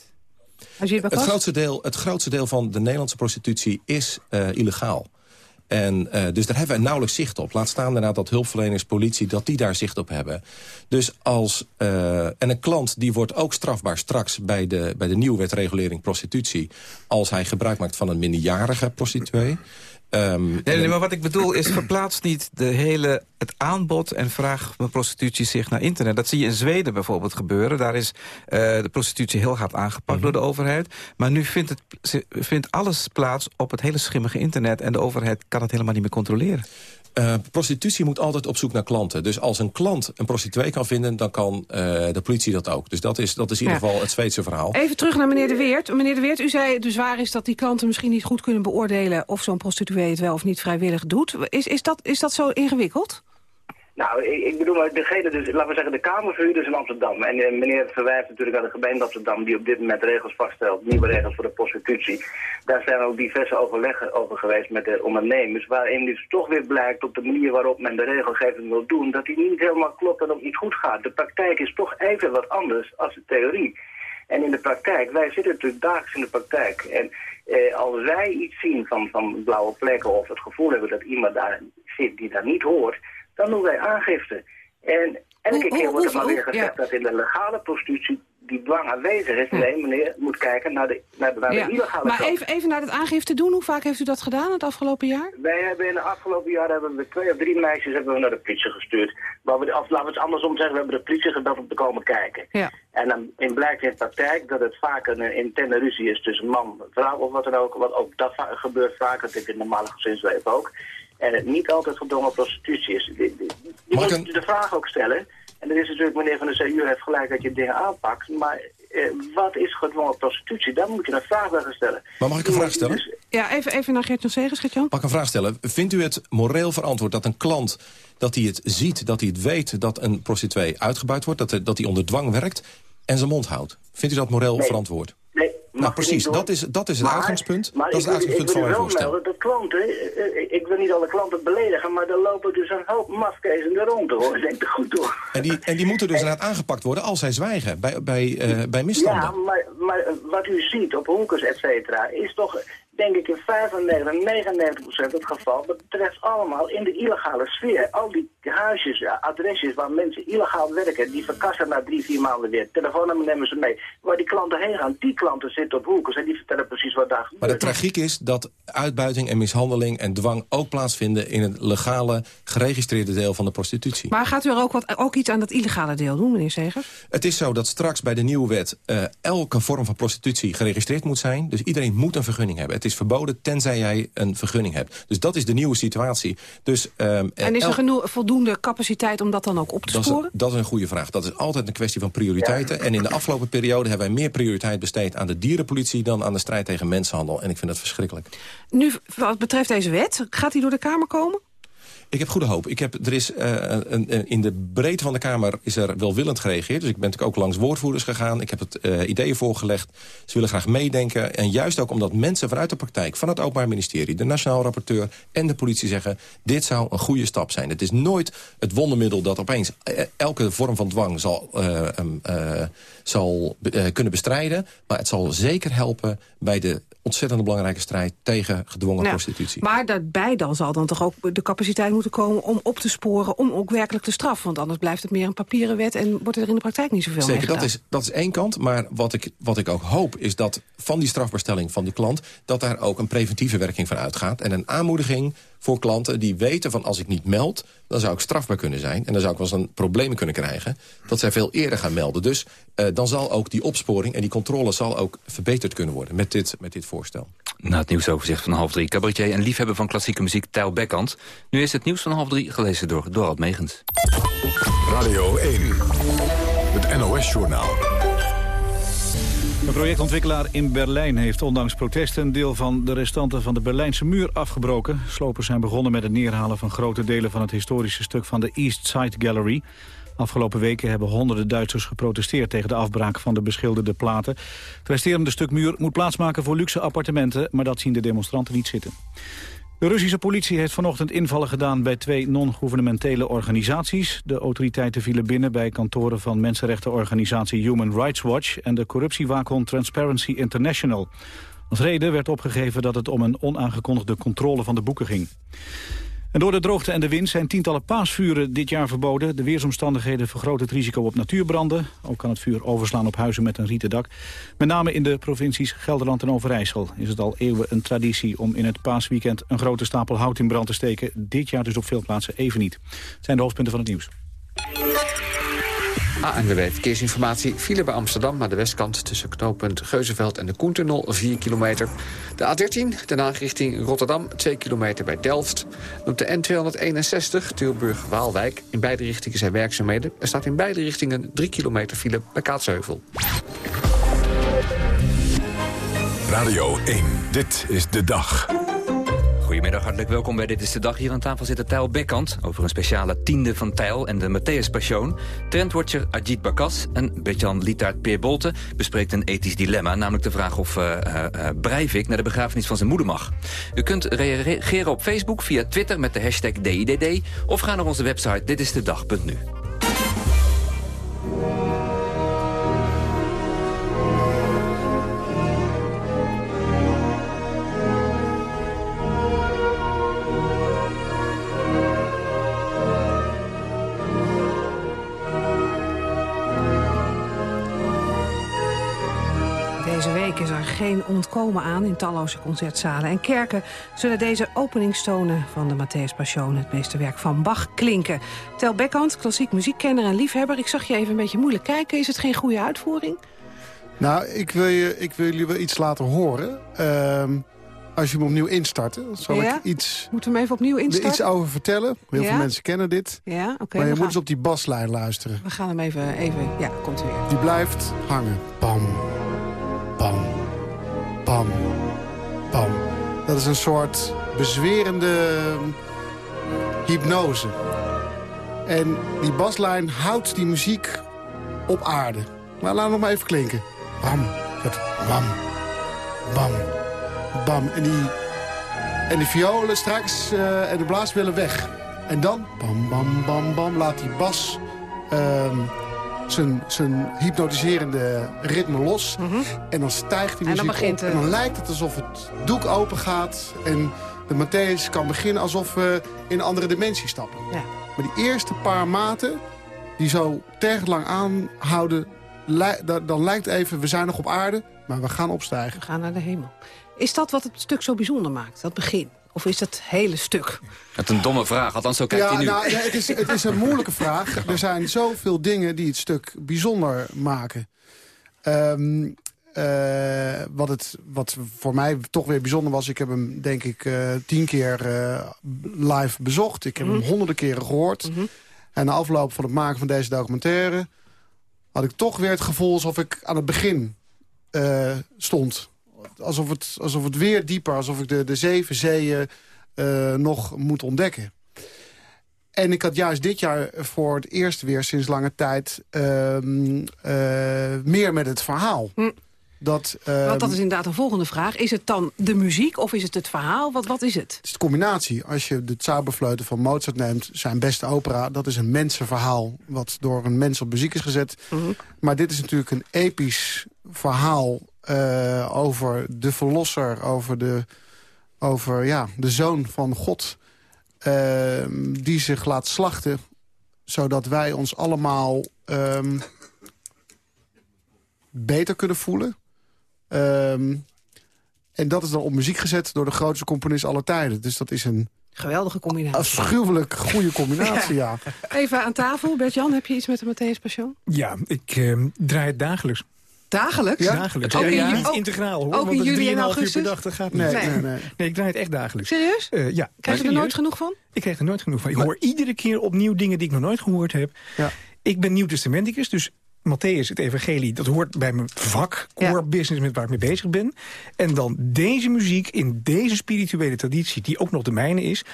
Het grootste, deel, het grootste deel van de Nederlandse prostitutie is eh, illegaal. En, eh, dus daar hebben we nauwelijks zicht op. Laat staan inderdaad dat hulpverleners, politie, dat die daar zicht op hebben. Dus als, eh, en een klant die wordt ook strafbaar straks bij de, bij de nieuwe wetregulering prostitutie... als hij gebruik maakt van een minderjarige prostituee. Ehm, Nee, nee, maar wat ik bedoel is, verplaatst niet de hele, het aanbod en vraag van prostitutie zich naar internet. Dat zie je in Zweden bijvoorbeeld gebeuren. Daar is eh, de prostitutie heel hard aangepakt door de overheid. Maar nu vindt, het, vindt alles plaats op het hele schimmige internet... en de overheid kan het helemaal niet meer controleren. Eh, prostitutie moet altijd op zoek naar klanten. Dus als een klant een prostituee kan vinden, dan kan eh, de politie dat ook. Dus dat is, dat is in ieder Ja. geval het Zweedse verhaal. Even terug naar meneer De Weert. Meneer De Weert, u zei het bezwaar is dat die klanten misschien niet goed kunnen beoordelen... of zo'n prostituee het wel of niet vrijwillig doet. Is, is, dat, is dat zo ingewikkeld? Nou, ik, bedoel, degene dus, laten we zeggen, de Kamerverhuurders in Amsterdam. En eh, meneer verwijst natuurlijk aan de gemeente Amsterdam, die op dit moment regels vaststelt, nieuwe regels voor de prostitutie. Daar zijn ook diverse overleggen over geweest met de ondernemers, waarin dus toch weer blijkt op de manier waarop men de regelgeving wil doen, dat die niet helemaal klopt en ook niet goed gaat. De praktijk is toch even wat anders als de theorie. En in de praktijk, wij zitten natuurlijk dagelijks in de praktijk. En eh, als wij iets zien van, van blauwe plekken of het gevoel hebben dat iemand daar zit die daar niet hoort, dan doen wij aangifte. En elke keer wordt er maar weer gezegd ja. dat in de legale prostitutie die dwang aanwezig is. Nee, meneer moet kijken naar de, naar de, naar de Ja. illegale Maar kant. even, even naar het aangifte doen. Hoe vaak heeft u dat gedaan het afgelopen jaar? Wij hebben in de afgelopen jaren hebben we twee of drie meisjes hebben we naar de politie gestuurd. Maar we, of laten we het andersom zeggen, we hebben de politie gebeld om te komen kijken. Ja. En dan in blijkt in de praktijk dat het vaak een eh, interne ruzie is tussen man en vrouw of wat dan ook. Want ook dat va- gebeurt vaak, dat is in het normale gezinsleven ook. En het niet altijd gedwongen prostitutie is. Je, moet de vraag ook stellen. En dat is natuurlijk, meneer Van der Zee, u heeft gelijk dat je dingen aanpakt. Maar eh, wat is gedwongen prostitutie? Daar moet je een vraag bij gaan stellen. Maar mag ik een vraag stellen? Ja, even, even naar Gert-Jan Segers, Gert-Jan. Mag ik een vraag stellen? Vindt u het moreel verantwoord dat een klant... dat hij het ziet, dat hij het weet dat een prostituee uitgebuit wordt... dat hij, dat hij onder dwang werkt en zijn mond houdt? Vindt u dat moreel Nee. verantwoord? Nee, Nou, precies. Dat is, dat is het Maar- uitgangspunt. Maar dat is het uitgangspunt van mijn voorstel. melden dat klanten, eh, eh, ik wil niet alle klanten beledigen, maar er lopen dus een hoop mafkezen er rond hoor. Denk er goed door. En die, en die moeten dus inderdaad aangepakt worden als zij zwijgen bij, bij, eh, bij misstanden. Ja, maar, maar wat u ziet op hoekers, et cetera, is toch denk ik in 95, 99 procent het geval. Dat betreft allemaal in de illegale sfeer. Al die huisjes, adresjes waar mensen illegaal werken, die verkassen na drie, vier maanden weer. Telefoonnummer nemen ze mee. Waar die klanten heen gaan, die klanten zitten op hoekers en die vertellen precies wat daar gebeurt. Maar de tragiek is dat uitbuiting en mishandeling en dwang ook plaatsvinden... in het legale, geregistreerde deel van de prostitutie. Maar gaat u er ook, wat, ook iets aan dat illegale deel doen, meneer Segers? Het is zo dat straks bij de nieuwe wet uh, elke vorm van prostitutie geregistreerd moet zijn. Dus iedereen moet een vergunning hebben. Het is verboden tenzij jij een vergunning hebt. Dus dat is de nieuwe situatie. Dus, um, en is er genoeg, voldoende capaciteit om dat dan ook op te dat sporen? Is, dat is een goede vraag. Dat is altijd een kwestie van prioriteiten. Ja. En in de afgelopen periode hebben wij meer prioriteit besteed aan de dierenpolitie... dan aan de strijd tegen mensenhandel. En ik vind dat verschrikkelijk. Nu, wat betreft deze wet, gaat die door de Kamer komen? Ik heb goede hoop. Ik heb, er is, uh, een, in de breedte van de Kamer is er welwillend gereageerd. Dus ik ben natuurlijk ook langs woordvoerders gegaan. Ik heb het uh, ideeën voorgelegd. Ze willen graag meedenken. En juist ook omdat mensen vanuit de praktijk... van het Openbaar Ministerie, de Nationaal Rapporteur en de politie zeggen... dit zou een goede stap zijn. Het is nooit het wondermiddel dat opeens elke vorm van dwang zal, zal kunnen bestrijden. Maar het zal zeker helpen bij de ontzettend belangrijke strijd tegen gedwongen Nou, prostitutie. Maar daarbij dan zal dan toch ook de capaciteit moeten komen om op te sporen, om ook werkelijk te straffen. Want anders blijft het meer een papieren wet en wordt er in de praktijk niet zoveel mee Zeker, dat is, dat is één kant. Maar wat ik, wat ik ook hoop is dat van die strafbaarstelling van die klant... dat daar ook een preventieve werking van uitgaat. En een aanmoediging voor klanten die weten van als ik niet meld... dan zou ik strafbaar kunnen zijn. En dan zou ik wel eens een problemen kunnen krijgen. Dat zij veel eerder gaan melden. Dus uh, dan zal ook die opsporing en die controle zal ook verbeterd kunnen worden met dit, met dit voorstel. Na het nieuwsoverzicht van half drie, cabaretier en liefhebber van klassieke muziek Tijl Bekkant. Nu is het nieuws van half drie gelezen door Dorald Megens. Radio 1, het NOS-journaal. Een projectontwikkelaar in Berlijn heeft ondanks protesten... een deel van de restanten van de Berlijnse muur afgebroken. Slopers zijn begonnen met het neerhalen van grote delen... van het historische stuk van de East Side Gallery. Afgelopen weken hebben honderden Duitsers geprotesteerd... tegen de afbraak van de beschilderde platen. Het resterende stuk muur moet plaatsmaken voor luxe appartementen... maar dat zien de demonstranten niet zitten. De Russische politie heeft vanochtend invallen gedaan bij twee non-governementele organisaties. De autoriteiten vielen binnen bij kantoren van mensenrechtenorganisatie Human Rights Watch en de corruptiewaakhond Transparency International. Als reden werd opgegeven dat het om een onaangekondigde controle van de boeken ging. En door de droogte en de wind zijn tientallen paasvuren dit jaar verboden. De weersomstandigheden vergroten het risico op natuurbranden. Ook kan het vuur overslaan op huizen met een rieten dak. Met name in de provincies Gelderland en Overijssel is het al eeuwen een traditie... om in het paasweekend een grote stapel hout in brand te steken. Dit jaar dus op veel plaatsen even niet. Het zijn de hoofdpunten van het nieuws. ANWB Verkeersinformatie. File bij Amsterdam naar de westkant tussen knooppunt Geuzenveld en de Koentunnel 4 kilometer. De A13, daarna richting Rotterdam 2 kilometer bij Delft. Op de N261 Tilburg-Waalwijk. In beide richtingen zijn werkzaamheden. Er staat in beide richtingen 3 kilometer file bij Kaatsheuvel. Radio 1, dit is de dag. Goedemiddag, hartelijk welkom bij Dit is de Dag. Hier aan tafel zit Tijl Bekkant over een speciale tiende van Tijl en de Matthäus Passion. Trendwatcher Ajit Bakas en Betjan Peer Bolte bespreekt een ethisch dilemma. Namelijk de vraag of uh, Breivik naar de begrafenis van zijn moeder mag. U kunt reageren op Facebook via Twitter met de hashtag DIDD of ga naar onze website ditistedag.nu. Deze week is er geen ontkomen aan in talloze concertzalen en kerken... zullen deze openingstonen van de Matthäus Passion... het meesterwerk van Bach klinken. Tel Beckhand, klassiek muziekkenner en liefhebber... ik zag je even een beetje moeilijk kijken. Is het geen goede uitvoering? Nou, ik wil, je, ik wil jullie wel iets laten horen. Uh, als je hem opnieuw instarten, zal ja? ik iets... Moeten we hem even opnieuw instarten? Iets over vertellen. Heel ja? veel mensen kennen dit. Ja, oké. Okay, maar je moet eens op die baslijn luisteren. We gaan hem even... even ja, komt u weer. Die blijft hangen. Bam. Bam. Bam. Bam. Dat is een soort bezwerende hypnose. En die baslijn houdt die muziek op aarde. Maar laat nog maar even klinken. Bam. Bam. Bam. Bam. En die, en die violen straks uh, en de blaaswillen weg. En dan, bam, bam, bam, bam, laat die bas uh, zijn, zijn hypnotiserende ritme los. En dan stijgt die Mhm. En dan muziek op. En dan lijkt het alsof het doek open gaat. En de Matthäus kan beginnen alsof we in een andere dimensie stappen. Ja. Maar die eerste paar maten, die zo tergend lang aanhouden... li- dan lijkt even, we zijn nog op aarde, maar we gaan opstijgen. We gaan naar de hemel. Is dat wat het stuk zo bijzonder maakt, dat begin? Of is het hele stuk? Dat is een domme vraag, althans zo kijkt Ja, hij nu. nou, ja, het, is, het is een moeilijke vraag. Er zijn zoveel dingen die het stuk bijzonder maken. Ehm, eh, wat, het, wat voor mij toch weer bijzonder was... ik heb hem denk ik eh, tien keer eh, live bezocht. Ik heb hem honderden keren gehoord. En na afloop van het maken van deze documentaire... had ik toch weer het gevoel alsof ik aan het begin eh, stond. Alsof het, alsof het weer dieper, alsof ik de, de zeven zeeën eh, nog moet ontdekken. En ik had juist dit jaar voor het eerst weer sinds lange tijd... ehm, eh, meer met het verhaal. Dat, ehm, Want dat is inderdaad een volgende vraag. Is het dan de muziek of is het het verhaal? Wat, wat is het? Het is de combinatie. Als je de Zauberfleuten van Mozart neemt, zijn beste opera... dat is een mensenverhaal wat door een mens op muziek is gezet. Maar dit is natuurlijk een episch verhaal eh, over de verlosser... over de, over, ja, de zoon van God... ehm, die zich laat slachten... zodat wij ons allemaal ehm, beter kunnen voelen... Ehm, en dat is dan op muziek gezet door de grootste componist aller tijden. Dus dat is een Geweldige combinatie. afschuwelijk goede combinatie, ja. Even aan tafel. Bert-Jan, heb je iets met de Matthäus Passion? Ja, ik eh, draai het dagelijks. Dagelijks? Dagelijks. Ook Ja, in ja, ju- niet ook- integraal hoor. ook in juli en 3,5 uur per augustus? dag, dat gaat Nee, niet. nee, nee. Nee, ik draai het echt dagelijks. Serieus? Eh, ja. Krijg je er nooit genoeg van? Ik krijg er nooit genoeg van. Ik hoor iedere keer opnieuw dingen die ik nog nooit gehoord heb. Ja. Ik ben nieuw-testamenticus, dus Matthäus, het evangelie... dat hoort bij mijn vak, core business met waar ik mee bezig ben. En dan deze muziek in deze spirituele traditie... die ook nog de mijne is...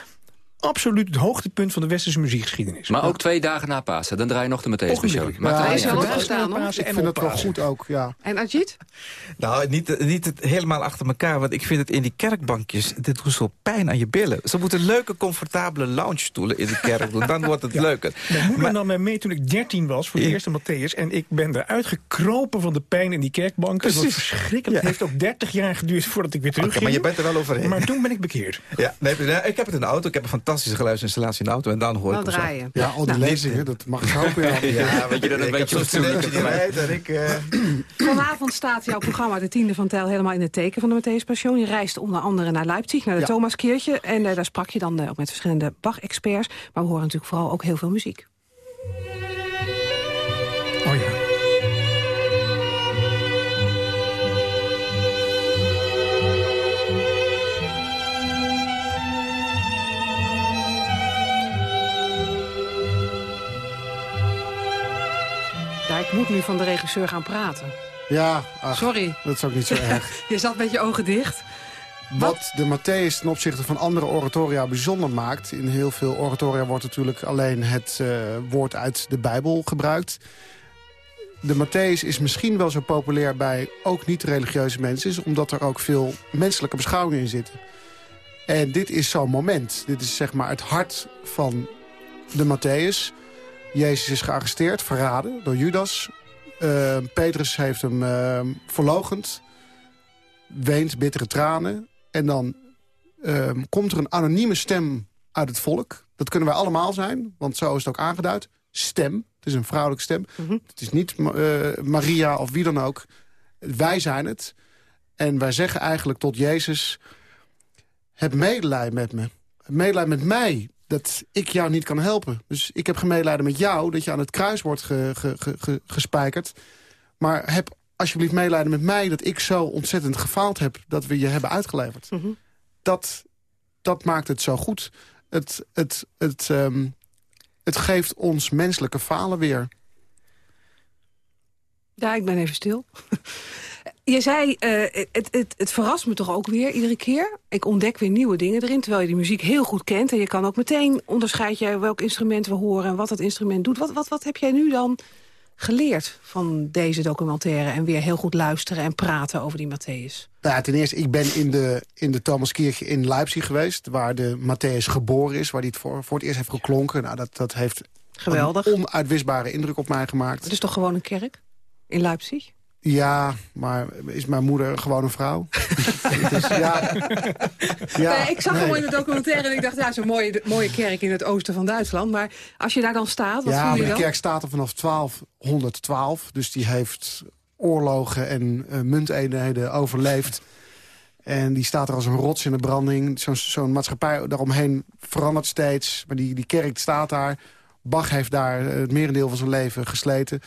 absoluut het hoogtepunt van de westerse muziekgeschiedenis. Maar ook twee dagen na Pasen, dan draai je nog de Matthäus. Maar Ja, Hij is wel hoor. Pasen Ik en vind het wel goed ook, ja. En Ajit? Nou, niet, niet het helemaal achter elkaar, want ik vind het in die kerkbankjes... dit doet zo pijn aan je billen. Ze moeten leuke, comfortabele lounge-stoelen in de kerk doen. Dan wordt het leuker. Mijn moeder Maar- nam mij mee toen ik 13 was voor de eerste Matthäus. En ik ben eruit gekropen van de pijn in die kerkbanken. Het was Precies. verschrikkelijk. Het heeft ook 30 jaar geduurd voordat ik weer terug maar je bent er wel overheen. Maar toen ben ik bekeerd. Ja, nee, nee, ik heb het in de auto. Ik heb een fantastische geluidsinstallatie in de auto. En dan hoor ik draaien. Ja, al die lezingen, dat mag ik hopen. Ja. Ja, weet je, dat een ik beetje rijdt en ik... eh, Vanavond staat jouw programma De Tiende van Tijl helemaal in het teken van de Matthäus Passion. Je reist onder andere naar Leipzig, naar de Ja. Thomaskirche. En eh, daar sprak je dan eh, ook met verschillende Bach-experts. Maar we horen natuurlijk vooral ook heel veel muziek. Moet nu van de regisseur gaan praten. Ja, ach, Sorry, dat is ook niet zo erg. je zat met je ogen dicht. Wat de Matthäus ten opzichte van andere oratoria bijzonder maakt... in heel veel oratoria wordt natuurlijk alleen het eh, woord uit de Bijbel gebruikt. De Matthäus is misschien wel zo populair bij ook niet-religieuze mensen... omdat er ook veel menselijke beschouwingen in zitten. En dit is zo'n moment. Dit is zeg maar het hart van de Matthäus. Jezus is gearresteerd, verraden door Judas. Eh, Petrus heeft hem uh, verlogend. Weent bittere tranen. En dan ehm, komt er een anonieme stem uit het volk. Dat kunnen wij allemaal zijn, want zo is het ook aangeduid. Stem, het is een vrouwelijke stem. Het is niet eh, Maria of wie dan ook. Wij zijn het. En wij zeggen eigenlijk tot Jezus... heb medelijden met me. Medelijden met mij dat ik jou niet kan helpen. Dus ik heb gemedelijden met jou dat je aan het kruis wordt ge, ge, ge, ge- gespijkerd. Maar heb alsjeblieft medelijden met mij dat ik zo ontzettend gefaald heb... dat we je hebben uitgeleverd. dat, dat maakt het zo goed. Het, het, het, ehm, het geeft ons menselijke falen weer. Ja, ik ben even stil. Je zei, eh, het, het, het verrast me toch ook weer iedere keer. Ik ontdek weer nieuwe dingen erin, terwijl je die muziek heel goed kent. En je kan ook meteen onderscheid je welk instrument we horen... en wat het instrument doet. Wat, wat, wat heb jij nu dan geleerd van deze documentaire... en weer heel goed luisteren en praten over die Matthäus? Nou, ja, ten eerste, ik ben in de, in de Thomaskirche in Leipzig geweest... waar de Matthäus geboren is, waar hij het voor, voor het eerst heeft geklonken. Nou, dat, dat heeft Geweldig. Een onuitwisbare indruk op mij gemaakt. Het is toch gewoon een kerk? In Leipzig? Ja, maar is mijn moeder gewoon een vrouw? dus, ja, ja, nee, ik zag hem in de documentaire en ik dacht, ja, zo'n mooie, mooie kerk in het oosten van Duitsland. Maar als je daar dan staat, wat ja, voel je dan? de kerk staat er vanaf 1212. Dus die heeft oorlogen en uh, munteenheden overleefd. En die staat er als een rots in de branding. Zo'n zo'n maatschappij daaromheen verandert steeds. Maar die, die kerk staat daar. Bach heeft daar het merendeel van zijn leven gesleten.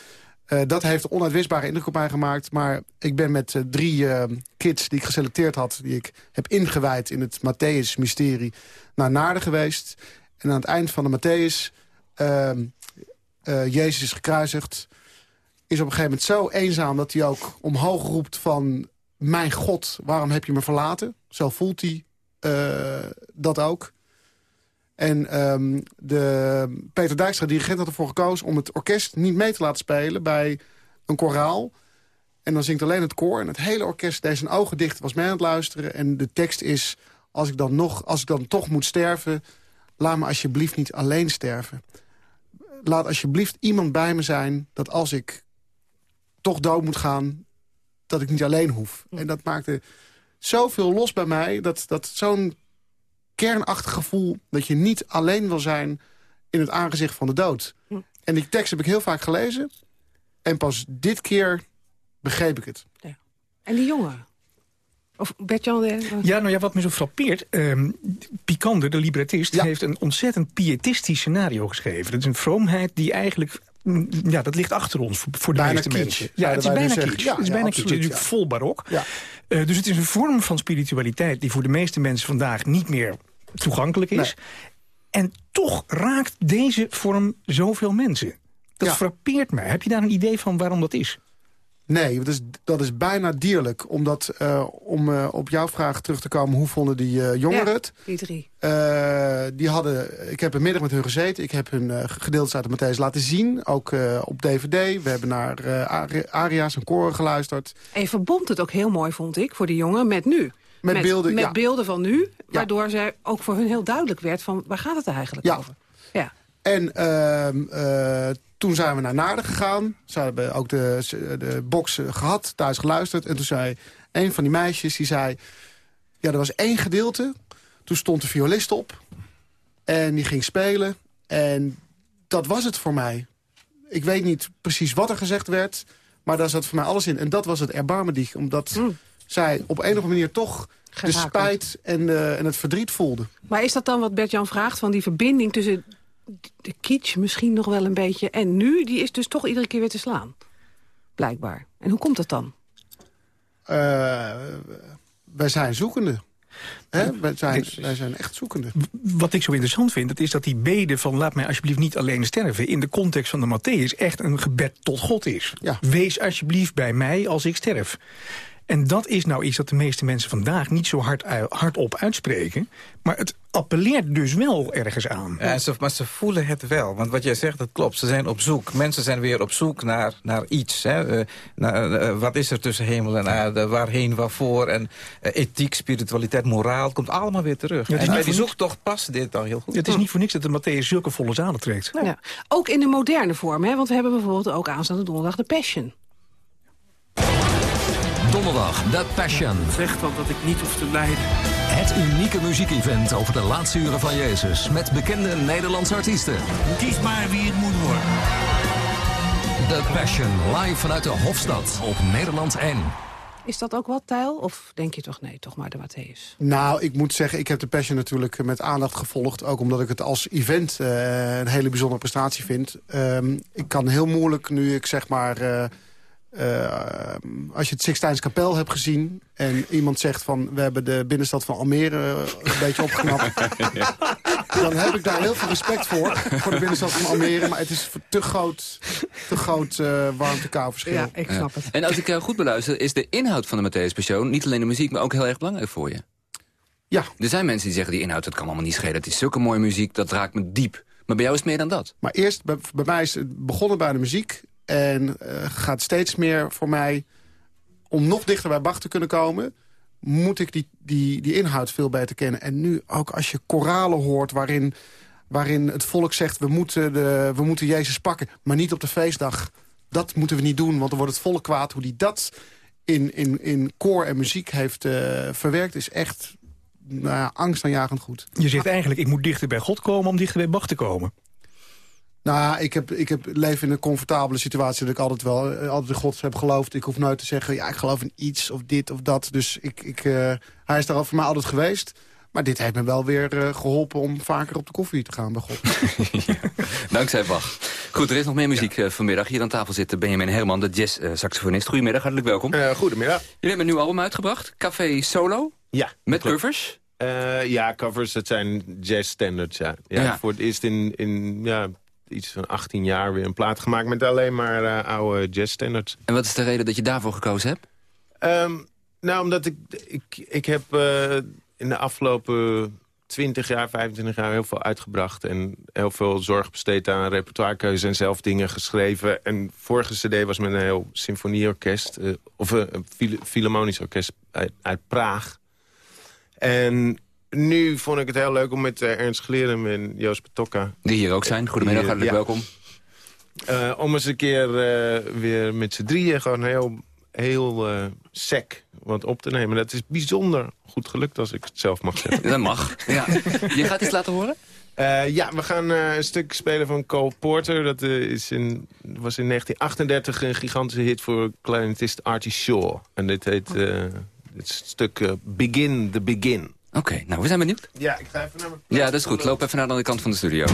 Uh, dat heeft een onuitwisbare indruk op mij gemaakt. Maar ik ben met uh, drie uh, kids die ik geselecteerd had... die ik heb ingewijd in het Matthäus-mysterie... naar Naarden geweest. En aan het eind van de Matthäus... ehm, Jezus is gekruisigd. Is op een gegeven moment zo eenzaam dat hij ook omhoog roept van... mijn God, waarom heb je me verlaten? Zo voelt hij dat ook. En um, de Peter Dijkstra, dirigent, had ervoor gekozen... om het orkest niet mee te laten spelen bij een koraal. En dan zingt alleen het koor. En het hele orkest deed zijn ogen dicht, was mee aan het luisteren. En de tekst is, als ik dan, nog, als ik dan toch moet sterven... laat me alsjeblieft niet alleen sterven. Laat alsjeblieft iemand bij me zijn... dat als ik toch dood moet gaan, dat ik niet alleen hoef. En dat maakte zoveel los bij mij... dat, dat zo'n kernachtig gevoel dat je niet alleen wil zijn in het aangezicht van de dood. Hm. En die tekst heb ik heel vaak gelezen. En pas dit keer begreep ik het. Ja. En die jongen? Of Bert-Jan? de- Ja, nou ja, wat me zo frappeert... ehm Picander, de librettist, heeft een ontzettend pietistisch scenario geschreven. Dat is een vroomheid die eigenlijk... mm, Ja, dat ligt achter ons voor, voor de Bijna meeste kitsch, mensen. Ja, zouden het is bijna zeggen. kitsch. Ja, het is ja, bijna kitsch. Het is natuurlijk vol barok. Ja. Eh, dus het is een vorm van spiritualiteit... die voor de meeste mensen vandaag niet meer toegankelijk is. En toch raakt deze vorm zoveel mensen. Dat frappeert mij. Heb je daar een idee van waarom dat is? Nee, dat is, dat is bijna dierlijk. Omdat, eh, om eh, op jouw vraag terug te komen... hoe vonden die eh, jongeren Ja, het? die drie. Die hadden, ik heb een middag met hun gezeten. Ik heb hun gedeeltes uit de Matthäus laten zien. Ook op DVD. We hebben naar ari- aria's en koren geluisterd. En je verbond het ook heel mooi, vond ik, voor die jongen met nu. Met beelden, met ja. beelden van nu, waardoor zij ook voor hun heel duidelijk werd van waar gaat het eigenlijk Ja. over? Ja. En ehm, eh, toen zijn we naar Naarden gegaan. Ze hebben ook de, de box eh, gehad, thuis geluisterd. En toen zei een van die meisjes, die zei... Ja, er was één gedeelte. Toen stond de violist op. En die ging spelen. En dat was het voor mij. Ik weet niet precies wat er gezegd werd. Maar daar zat voor mij alles in. En dat was het erbarmen Omdat zij op een of andere manier toch de Geraakt spijt en, de- en het verdriet voelde. Maar is dat dan wat Bert-Jan vraagt, van die verbinding tussen de kitsch misschien nog wel een beetje... en nu, die is dus toch iedere keer weer te slaan? Blijkbaar. En hoe komt dat dan? Eh, wij zijn zoekende. Hè? Wij, zijn, wij zijn echt zoekende. Wat ik zo interessant vind, dat is dat die bede van... laat mij alsjeblieft niet alleen sterven... in de context van de Matthäus echt een gebed tot God is. Wees alsjeblieft bij mij als ik sterf. En dat is nou iets dat de meeste mensen vandaag niet zo hard, hardop uitspreken. Maar het appelleert dus wel ergens aan. Ja, ze, maar ze voelen het wel. Want wat jij zegt, dat klopt. Ze zijn op zoek. Mensen zijn weer op zoek naar, naar iets. Hè. Eh, naar, eh, wat is er tussen hemel en aarde? Waarheen, waarvoor? En eh, ethiek, spiritualiteit, moraal. Het komt allemaal weer terug. Ja, en bij die zoektocht past dit dan heel goed. Het is niet voor niks dat de Matthäus zulke volle zalen trekt. Ja. Ook in de moderne vorm, hè? want we hebben bijvoorbeeld ook aanstaande donderdag de Passion. Donderdag, The Passion. Zegt dan dat ik niet hoef te lijden. Het unieke muziekevent over de laatste uren van Jezus. Met bekende Nederlandse artiesten. Kies maar wie het moet worden. The Passion, live vanuit de Hofstad op Nederland 1. Is dat ook wat, Tijl? Of denk je toch nee, toch maar de Matthäus? Nou, ik moet zeggen, ik heb de Passion natuurlijk met aandacht gevolgd. Ook omdat ik het als event eh, een hele bijzondere prestatie vind. Ehm, ik kan heel moeilijk, nu ik zeg maar... eh, eh, als je het Sixtijns Kapel hebt gezien... en iemand zegt van, we hebben de binnenstad van Almere eh, een beetje opgeknapt... dan heb ik daar heel veel respect voor, voor de binnenstad van Almere. Maar het is te groot, te groot eh warmte-kou verschil. Ja, ik snap het. En als ik jou goed beluister, is de inhoud van de Matthäus Passion... niet alleen de muziek, maar ook heel erg belangrijk voor je. Ja. Er zijn mensen die zeggen, die inhoud, dat kan allemaal niet schelen. Het is zulke mooie muziek, dat raakt me diep. Maar bij jou is het meer dan dat. Maar eerst, bij, bij mij is het begonnen bij de muziek. En eh, gaat steeds meer voor mij... om nog dichter bij Bach te kunnen komen... moet ik die, die, die inhoud veel beter kennen. En nu ook als je koralen hoort waarin waarin het volk zegt... We moeten, de, we moeten Jezus pakken, maar niet op de feestdag. Dat moeten we niet doen, want dan wordt het volk kwaad. Hoe die dat in, in, in koor en muziek heeft uh, verwerkt... is echt nou ja, angstaanjagend goed. Je zegt eigenlijk, ik moet dichter bij God komen om dichter bij Bach te komen. Nou, ik, heb, ik heb, leef in een comfortabele situatie... dat ik altijd wel eh, altijd in God heb geloofd. Ik hoef nooit te zeggen, ja, ik geloof in iets of dit of dat. Dus ik, ik, uh, hij is daar al voor mij altijd geweest. Maar dit heeft me wel weer uh, geholpen om vaker op de koffie te gaan bij God. ja, dankzij Bach. Goed, er is nog meer muziek ja. vanmiddag. Hier aan tafel zit Benjamin Herman, de jazz-saxofonist. Goedemiddag, hartelijk welkom. goedemiddag. Jullie hebben een nieuw album uitgebracht, Café Solo. Ja. Met covers? ja, covers, dat zijn jazz standards, ja. ja, ja. Voor het eerst in, in ja, iets van 18 jaar weer een plaat gemaakt... met alleen maar uh, oude jazzstandards. En wat is de reden dat je daarvoor gekozen hebt? Um, nou, omdat ik, ik, ik heb uh, in de afgelopen 20 jaar, 25 jaar heel veel uitgebracht... en heel veel zorg besteed aan repertoirekeuze en zelf dingen geschreven. En vorige cd was met een heel symfonieorkest... Uh, of een orkest uit, uit Praag. En nu vond ik het heel leuk om met uh, Ernst Glerum en Joost Petokka... Die hier ook zijn. Goedemiddag, hartelijk ja. welkom. Uh, om eens een keer uh, weer met z'n drieën gewoon heel, heel sec wat op te nemen. Dat is bijzonder goed gelukt als ik het zelf mag zeggen. Dat mag, ja. Je gaat iets laten horen? ja, we gaan een stuk spelen van Cole Porter. Dat is in, was in 1938 een gigantische hit voor clarinetist Artie Shaw. En dit heet dit stuk Begin the Begin. Oké, okay, nou, we zijn benieuwd. Ja, ik ga even naar mijn... Ja, dat is goed. Loop even naar de andere kant van de studio.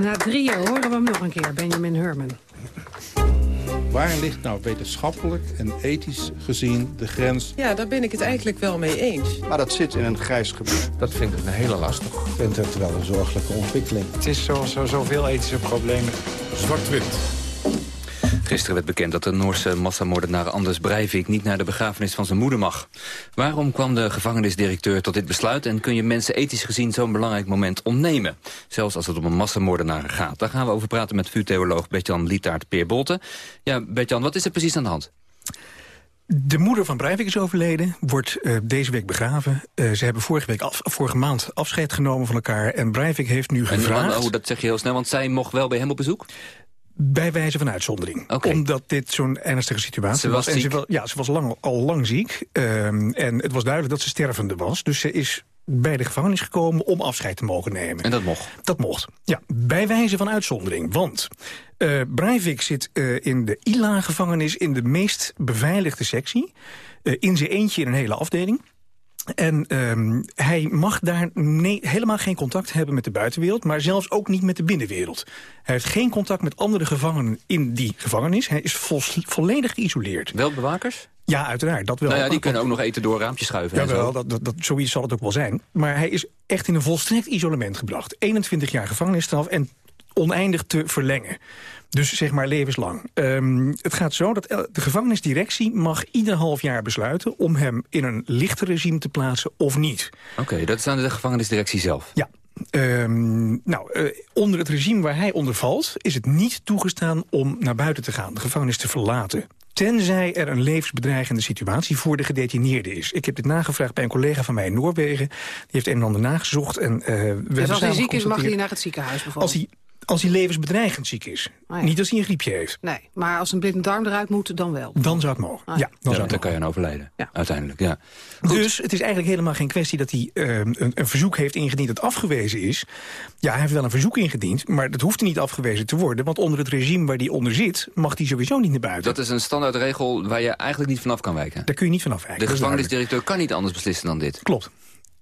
Na drieën horen we hem nog een keer, Benjamin Herman. Waar ligt nou wetenschappelijk en ethisch gezien de grens? Ja, daar ben ik het eigenlijk wel mee eens. Maar dat zit in een grijs gebied. Dat vind ik een hele lastig. Ik vind het wel een zorgelijke ontwikkeling. Het is zo, zo, zoveel ethische problemen. Zwart-wit. Gisteren werd bekend dat de Noorse massamoordenaar Anders Breivik... niet naar de begrafenis van zijn moeder mag. Waarom kwam de gevangenisdirecteur tot dit besluit... en kun je mensen ethisch gezien zo'n belangrijk moment ontnemen? Zelfs als het om een massamoordenaar gaat. Daar gaan we over praten met vuurtheoloog Bertjan Lietaert-Peerbolte. Ja, Bertjan, wat is er precies aan de hand? De moeder van Breivik is overleden, wordt uh, deze week begraven. Uh, ze hebben vorige, week af, vorige maand afscheid genomen van elkaar... en Breivik heeft nu gevraagd... En, oh, dat zeg je heel snel, want zij mocht wel bij hem op bezoek? Bij wijze van uitzondering. Okay. Omdat dit zo'n ernstige situatie ze was. En ze was, ja, ze was lang, al lang ziek. Um, en het was duidelijk dat ze stervende was. Dus ze is bij de gevangenis gekomen om afscheid te mogen nemen. En dat mocht? Dat mocht, ja. Bij wijze van uitzondering. Want uh, Breivik zit uh, in de ILA-gevangenis in de meest beveiligde sectie. Uh, in zijn eentje in een hele afdeling. En um, hij mag daar nee, helemaal geen contact hebben met de buitenwereld... maar zelfs ook niet met de binnenwereld. Hij heeft geen contact met andere gevangenen in die gevangenis. Hij is vo volledig geïsoleerd. Wel bewakers? Ja, uiteraard. Dat wel. Nou ja, die kunnen ook nog eten door raampjes schuiven. Ja, wel, dat, dat, dat, zoiets zal het ook wel zijn. Maar hij is echt in een volstrekt isolement gebracht. 21 jaar gevangenisstraf en oneindig te verlengen. Dus zeg maar levenslang. Um, het gaat zo dat de gevangenisdirectie mag ieder half jaar besluiten... om hem in een lichter regime te plaatsen of niet. Oké, okay, dat is aan de gevangenisdirectie zelf? Ja. Um, nou, uh, onder het regime waar hij onder valt... is het niet toegestaan om naar buiten te gaan, de gevangenis te verlaten tenzij er een levensbedreigende situatie voor de gedetineerde is. Ik heb dit nagevraagd bij een collega van mij in Noorwegen. Die heeft een en ander nagezocht. En, uh, we dus als hij ziek is, mag hij naar het ziekenhuis bijvoorbeeld? Als hij als hij levensbedreigend ziek is. Oh ja. Niet als hij een griepje heeft. Nee, maar als een blinde darm eruit moet, dan wel. Dan zou het mogen. Oh ja. ja, dan, ja, dan kan je aan overlijden. Ja. Uiteindelijk, ja. Goed. Dus het is eigenlijk helemaal geen kwestie dat hij uh, een, een, verzoek heeft ingediend dat afgewezen is. Ja, hij heeft wel een verzoek ingediend, maar dat hoeft niet afgewezen te worden. Want onder het regime waar hij onder zit, mag hij sowieso niet naar buiten. Dat is een standaardregel waar je eigenlijk niet vanaf kan wijken. Daar kun je niet vanaf wijken. De gevangenisdirecteur kan niet anders beslissen dan dit. Klopt.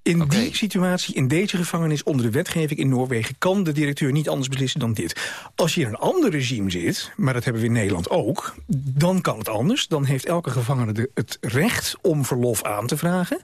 In okay. die situatie, in deze gevangenis, onder de wetgeving in Noorwegen... kan de directeur niet anders beslissen dan dit. Als je in een ander regime zit, maar dat hebben we in Nederland ook... dan kan het anders. Dan heeft elke gevangene de, het recht om verlof aan te vragen.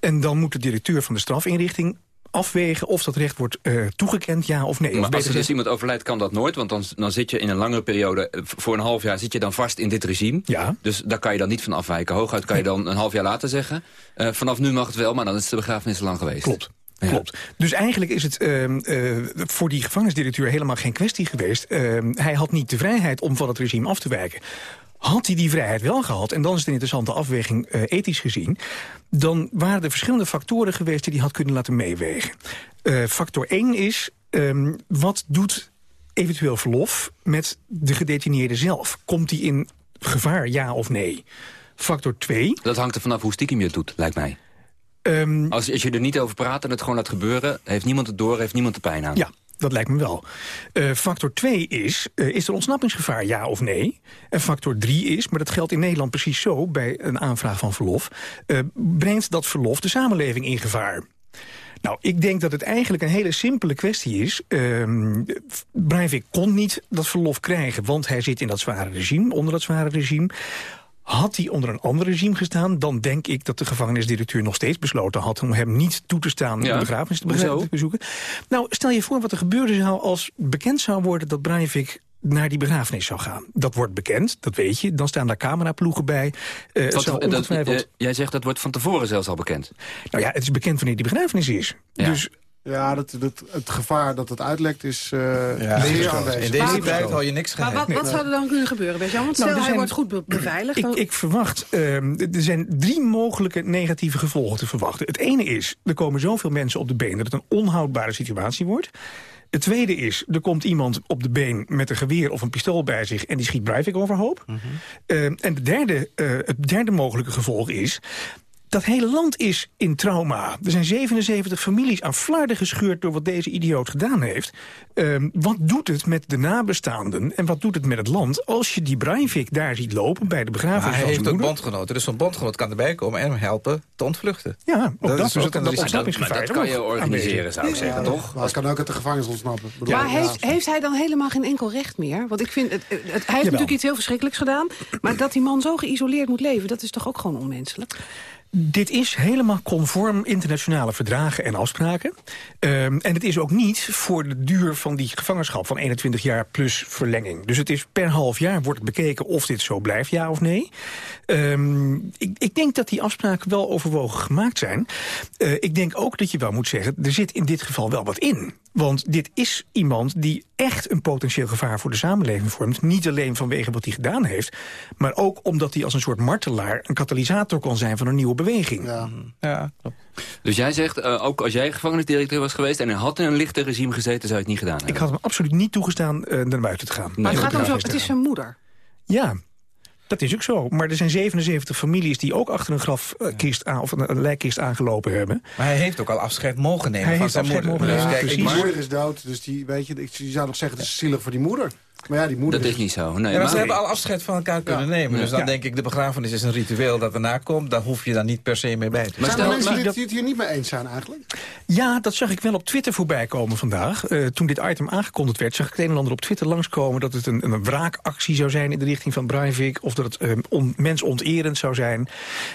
En dan moet de directeur van de strafinrichting afwegen of dat recht wordt uh, toegekend, ja of nee. Maar of als er dus iemand overlijdt, kan dat nooit. Want dan, dan zit je in een langere periode, voor een half jaar zit je dan vast in dit regime. Ja. Dus daar kan je dan niet van afwijken. Hooguit kan je dan een half jaar later zeggen. Uh, vanaf nu mag het wel, maar dan is de begrafenis lang geweest. Klopt. Ja. Klopt. Dus eigenlijk is het uh, uh, voor die gevangenisdirecteur helemaal geen kwestie geweest. Uh, hij had niet de vrijheid om van het regime af te wijken. Had hij die vrijheid wel gehad, en dan is het een interessante afweging uh, ethisch gezien... dan waren er verschillende factoren geweest die hij had kunnen laten meewegen. Uh, factor 1 is, um, wat doet eventueel verlof met de gedetineerde zelf? Komt hij in gevaar, ja of nee? Factor 2... Dat hangt er vanaf hoe stiekem je het doet, lijkt mij. Um, als, als je er niet over praat en het gewoon laat gebeuren... heeft niemand het door, heeft niemand de pijn aan. Ja, dat lijkt me wel. Uh, factor 2 is, uh, is er ontsnappingsgevaar, ja of nee? En factor 3 is, maar dat geldt in Nederland precies zo... bij een aanvraag van verlof... Uh, brengt dat verlof de samenleving in gevaar. Nou, ik denk dat het eigenlijk een hele simpele kwestie is. Uh, Breivik kon niet dat verlof krijgen, want hij zit in dat zware regime, onder dat zware regime. Had hij onder een ander regime gestaan... dan denk ik dat de gevangenisdirecteur nog steeds besloten had... om hem niet toe te staan ja. de begrafenis te bezoeken. Nou, stel je voor wat er gebeuren zou als bekend zou worden... dat Breivik naar die begrafenis zou gaan. Dat wordt bekend, dat weet je. Dan staan daar cameraploegen bij. Uh, Wat, dat, uh, jij zegt dat wordt van tevoren zelfs al bekend. Nou ja, het is bekend wanneer die begrafenis is. Ja. Dus ja, dat, dat, het gevaar dat het uitlekt is uh, ja, zeer aanwezig. In deze tijd hou je niks geheim. Maar wat, wat zou er dan kunnen gebeuren, Bert-Jan? Want stel, nou, hij zijn, wordt goed be beveiligd. Ik, ik verwacht, uh, er zijn drie mogelijke negatieve gevolgen te verwachten. Het ene is, er komen zoveel mensen op de been... dat het een onhoudbare situatie wordt. Het tweede is, er komt iemand op de been met een geweer of een pistool bij zich... en die schiet Breivik overhoop. Mm -hmm. uh, en de derde, het derde mogelijke gevolg is dat hele land is in trauma. Er zijn 77 families aan flarden gescheurd door wat deze idioot gedaan heeft. Um, wat doet het met de nabestaanden en wat doet het met het land... als je die Breivik daar ziet lopen bij de begrafenis maar hij heeft ook bondgenoten, dus zo'n bondgenoot kan erbij komen... en hem helpen te ontvluchten. Ja, ook dat, dat is ook een dat, dat, kan je organiseren, zou ik zeggen, ja, toch? Maar hij kan ook uit de gevangenis ontsnappen. Ja, maar heeft, heeft hij dan helemaal geen enkel recht meer? Want ik vind, het, het, hij heeft Jawel. natuurlijk iets heel verschrikkelijks gedaan... maar dat die man zo geïsoleerd moet leven, dat is toch ook gewoon onmenselijk? Dit is helemaal conform internationale verdragen en afspraken. Um, en het is ook niet voor de duur van die gevangenschap van 21 jaar plus verlenging. Dus het is per half jaar wordt bekeken of dit zo blijft, ja of nee. Um, ik, ik, denk dat die afspraken wel overwogen gemaakt zijn. Uh, ik denk ook dat je wel moet zeggen, er zit in dit geval wel wat in. Want dit is iemand die echt een potentieel gevaar voor de samenleving vormt. Niet alleen vanwege wat hij gedaan heeft, maar ook omdat hij als een soort martelaar... een katalysator kon zijn van een nieuwe beweging. Ja. Ja. Dus jij zegt, uh, ook als jij gevangenisdirecteur was geweest... en hij had in een lichte regime gezeten, zou je het niet gedaan hebben? Ik had hem absoluut niet toegestaan uh, naar buiten te gaan. Maar het gaat om zo, het is zijn moeder. Ja, dat is ook zo. Maar er zijn 77 families die ook achter een grafkist aan, of een, lijkkist aangelopen hebben. Maar hij heeft ook al afscheid mogen nemen hij van heeft zijn afscheid moeder. mogen nemen. Ja, die moeder is dood, dus die, weet je, ik, je zou nog zeggen, het is zielig voor die moeder. Maar ja, die moeder Dat is niet zo. Nee, Ja, maar maar ze hebben al afscheid van elkaar kunnen nemen. Dus dan Ja. denk ik, de begrafenis is een ritueel dat erna komt. Daar hoef je dan niet per se mee bij te Zijn zijn. er mensen die het- die het hier niet mee eens zijn eigenlijk? Ja, dat zag ik wel op Twitter voorbij komen vandaag. Eh, toen dit item aangekondigd werd, zag ik het een en ander op Twitter langskomen... dat het een, een wraakactie zou zijn in de richting van Breivik... of dat het eh, on, mensonterend zou zijn.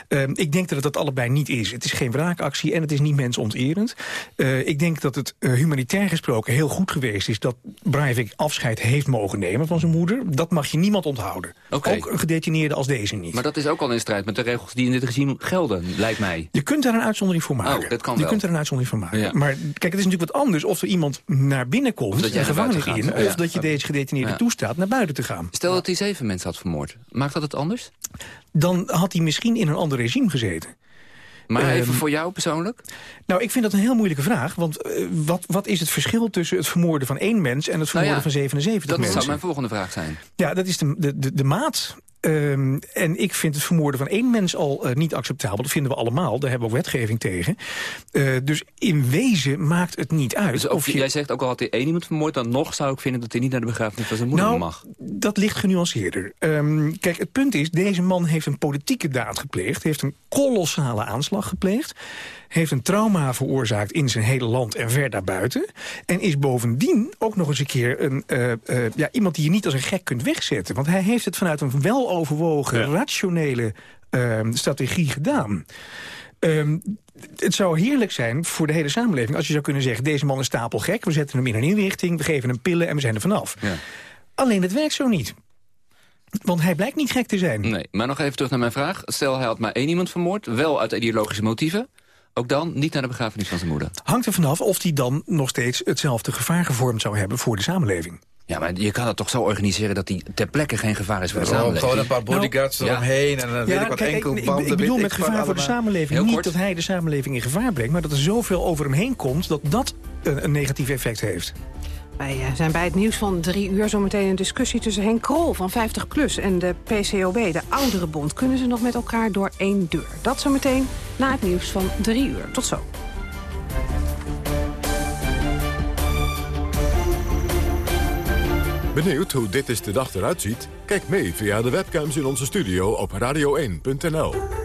Eh, ik denk dat het dat allebei niet is. Het is geen wraakactie en het is niet mensonterend. Eh, ik denk dat het eh, humanitair gesproken heel goed geweest is... dat Breivik afscheid heeft mogen nemen van zijn moeder. Dat mag je niemand onthouden. Ook een gedetineerde als deze niet. Maar dat is ook al in strijd met de regels die in dit regime gelden, lijkt mij. Je kunt daar een uitzondering voor maken. Oh, dat kan je wel. kunt er een uitzondering voor maken. Ja. Maar kijk, het is natuurlijk wat anders of er iemand naar binnen Of komt, dat jij gevangenis buiten in, of Ja. dat je deze gedetineerde Ja. toestaat naar buiten te gaan. Stel dat hij zeven mensen had vermoord. Maakt dat het anders? Dan had hij misschien in een ander regime gezeten. Maar Ehm, even voor jou persoonlijk? Nou, ik vind dat een heel moeilijke vraag. Want eh, wat, wat is het verschil tussen het vermoorden van één mens... en het vermoorden Nou ja, van 77 Dat mensen? zou mijn volgende vraag zijn. Ja, dat is de, de, de, de maat. Ehm, en ik vind het vermoorden van één mens al eh, niet acceptabel. Dat vinden we allemaal. Daar hebben we ook wetgeving tegen. Eh, dus in wezen maakt het niet uit. Dus of jij zegt ook al had hij één iemand vermoord... dan nog zou ik vinden dat hij niet naar de begrafenis van zijn moeder Nou, mag. dat ligt genuanceerder. Ehm, kijk, het punt is, deze man heeft een politieke daad gepleegd... heeft een kolossale aanslag gepleegd... heeft een trauma veroorzaakt in zijn hele land en ver daarbuiten... en is bovendien ook nog eens een keer een, eh, eh, ja, iemand die je niet als een gek kunt wegzetten. Want hij heeft het vanuit een weloverwogen, rationele ehm, strategie gedaan. Ehm, het zou heerlijk zijn voor de hele samenleving als je zou kunnen zeggen... deze man is stapelgek, we zetten hem in een inrichting... we geven hem pillen en we zijn er vanaf. Ja. Alleen het werkt zo niet. Want hij blijkt niet gek te zijn. Nee, maar nog even terug naar mijn vraag. Stel, hij had maar één iemand vermoord, wel uit ideologische motieven. Ook dan niet naar de begrafenis van zijn moeder. Hangt er vanaf of hij dan nog steeds hetzelfde gevaar gevormd zou hebben voor de samenleving. Ja, maar je kan het toch zo organiseren dat hij ter plekke geen gevaar is voor de samenleving? gewoon een paar bodyguards Nou, eromheen en dan weet ik wat kijk, enkel ik, ik, banden. ik bedoel met gevaar voor de samenleving Heel niet kort. dat hij de samenleving in gevaar brengt... maar dat er zoveel over hem heen komt dat dat een, een negatief effect heeft. Wij eh, zijn bij het nieuws van drie uur zometeen een discussie tussen Henk Krol van 50PLUS en de PCOB, de Ouderenbond. Kunnen ze nog met elkaar door één deur? Dat zometeen na het nieuws van drie uur. Tot zo. Benieuwd hoe dit is de dag eruit ziet? Kijk mee via de webcams in onze studio op radio1.nl.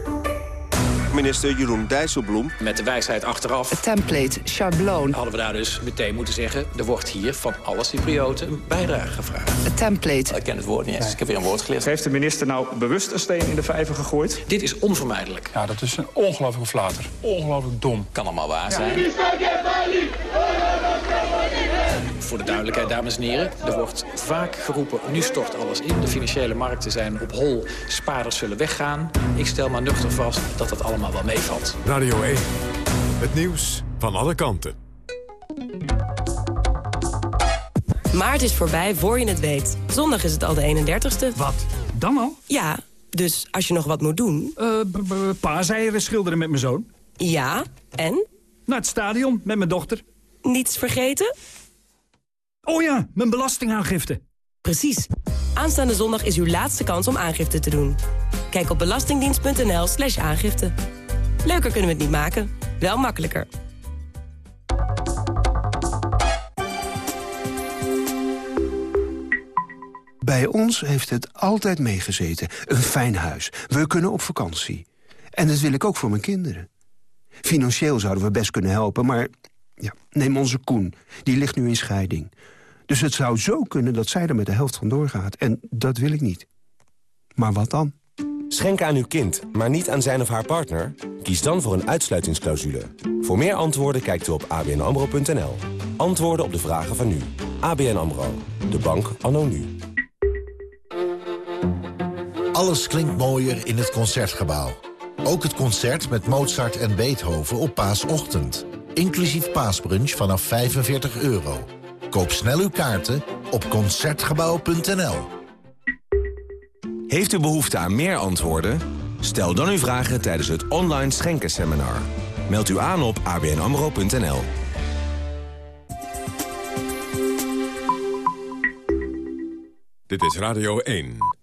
Minister Jeroen Dijsselbloem. Met de wijsheid achteraf. template, schabloon. Hadden we daar dus meteen moeten zeggen... er wordt hier van alle Cyprioten een bijdrage gevraagd. A template. Ik ken het woord niet eens, ik heb weer een woord geleerd. Heeft de minister nou bewust een steen in de vijver gegooid? Dit is onvermijdelijk. Ja, dat is een ongelooflijke flater. Ongelooflijk dom. Kan allemaal waar zijn. Voor de duidelijkheid, dames en heren. Er wordt vaak geroepen, nu stort alles in. De financiële markten zijn op hol. Spaarders zullen weggaan. Ik stel maar nuchter vast dat dat allemaal wel meevalt. Radio 1. Het nieuws van alle kanten. Maart is voorbij voor je het weet. Zondag is het al de 31ste. Wat? Dan al? Ja, dus als je nog wat moet doen... Uh, paaseieren schilderen met mijn zoon. Ja, en? Naar het stadion met mijn dochter. Niets vergeten? Oh ja, mijn belastingaangifte. Precies. Aanstaande zondag is uw laatste kans om aangifte te doen. Kijk op belastingdienst.nl slash aangifte. Leuker kunnen we het niet maken, wel makkelijker. Bij ons heeft het altijd meegezeten. Een fijn huis. We kunnen op vakantie. En dat wil ik ook voor mijn kinderen. Financieel zouden we best kunnen helpen, maar... Ja, neem onze Koen. Die ligt nu in scheiding. Dus het zou zo kunnen dat zij er met de helft van doorgaat. En dat wil ik niet. Maar wat dan? Schenken aan uw kind, maar niet aan zijn of haar partner? Kies dan voor een uitsluitingsclausule. Voor meer antwoorden kijkt u op abnamro.nl. Antwoorden op de vragen van nu. ABN AMRO. De bank anno nu. Alles klinkt mooier in het Concertgebouw. Ook het concert met Mozart en Beethoven op paasochtend. Inclusief paasbrunch vanaf 45 euro. Koop snel uw kaarten op Concertgebouw.nl. Heeft u behoefte aan meer antwoorden? Stel dan uw vragen tijdens het online schenkenseminar. Meld u aan op abnamro.nl. Dit is Radio 1.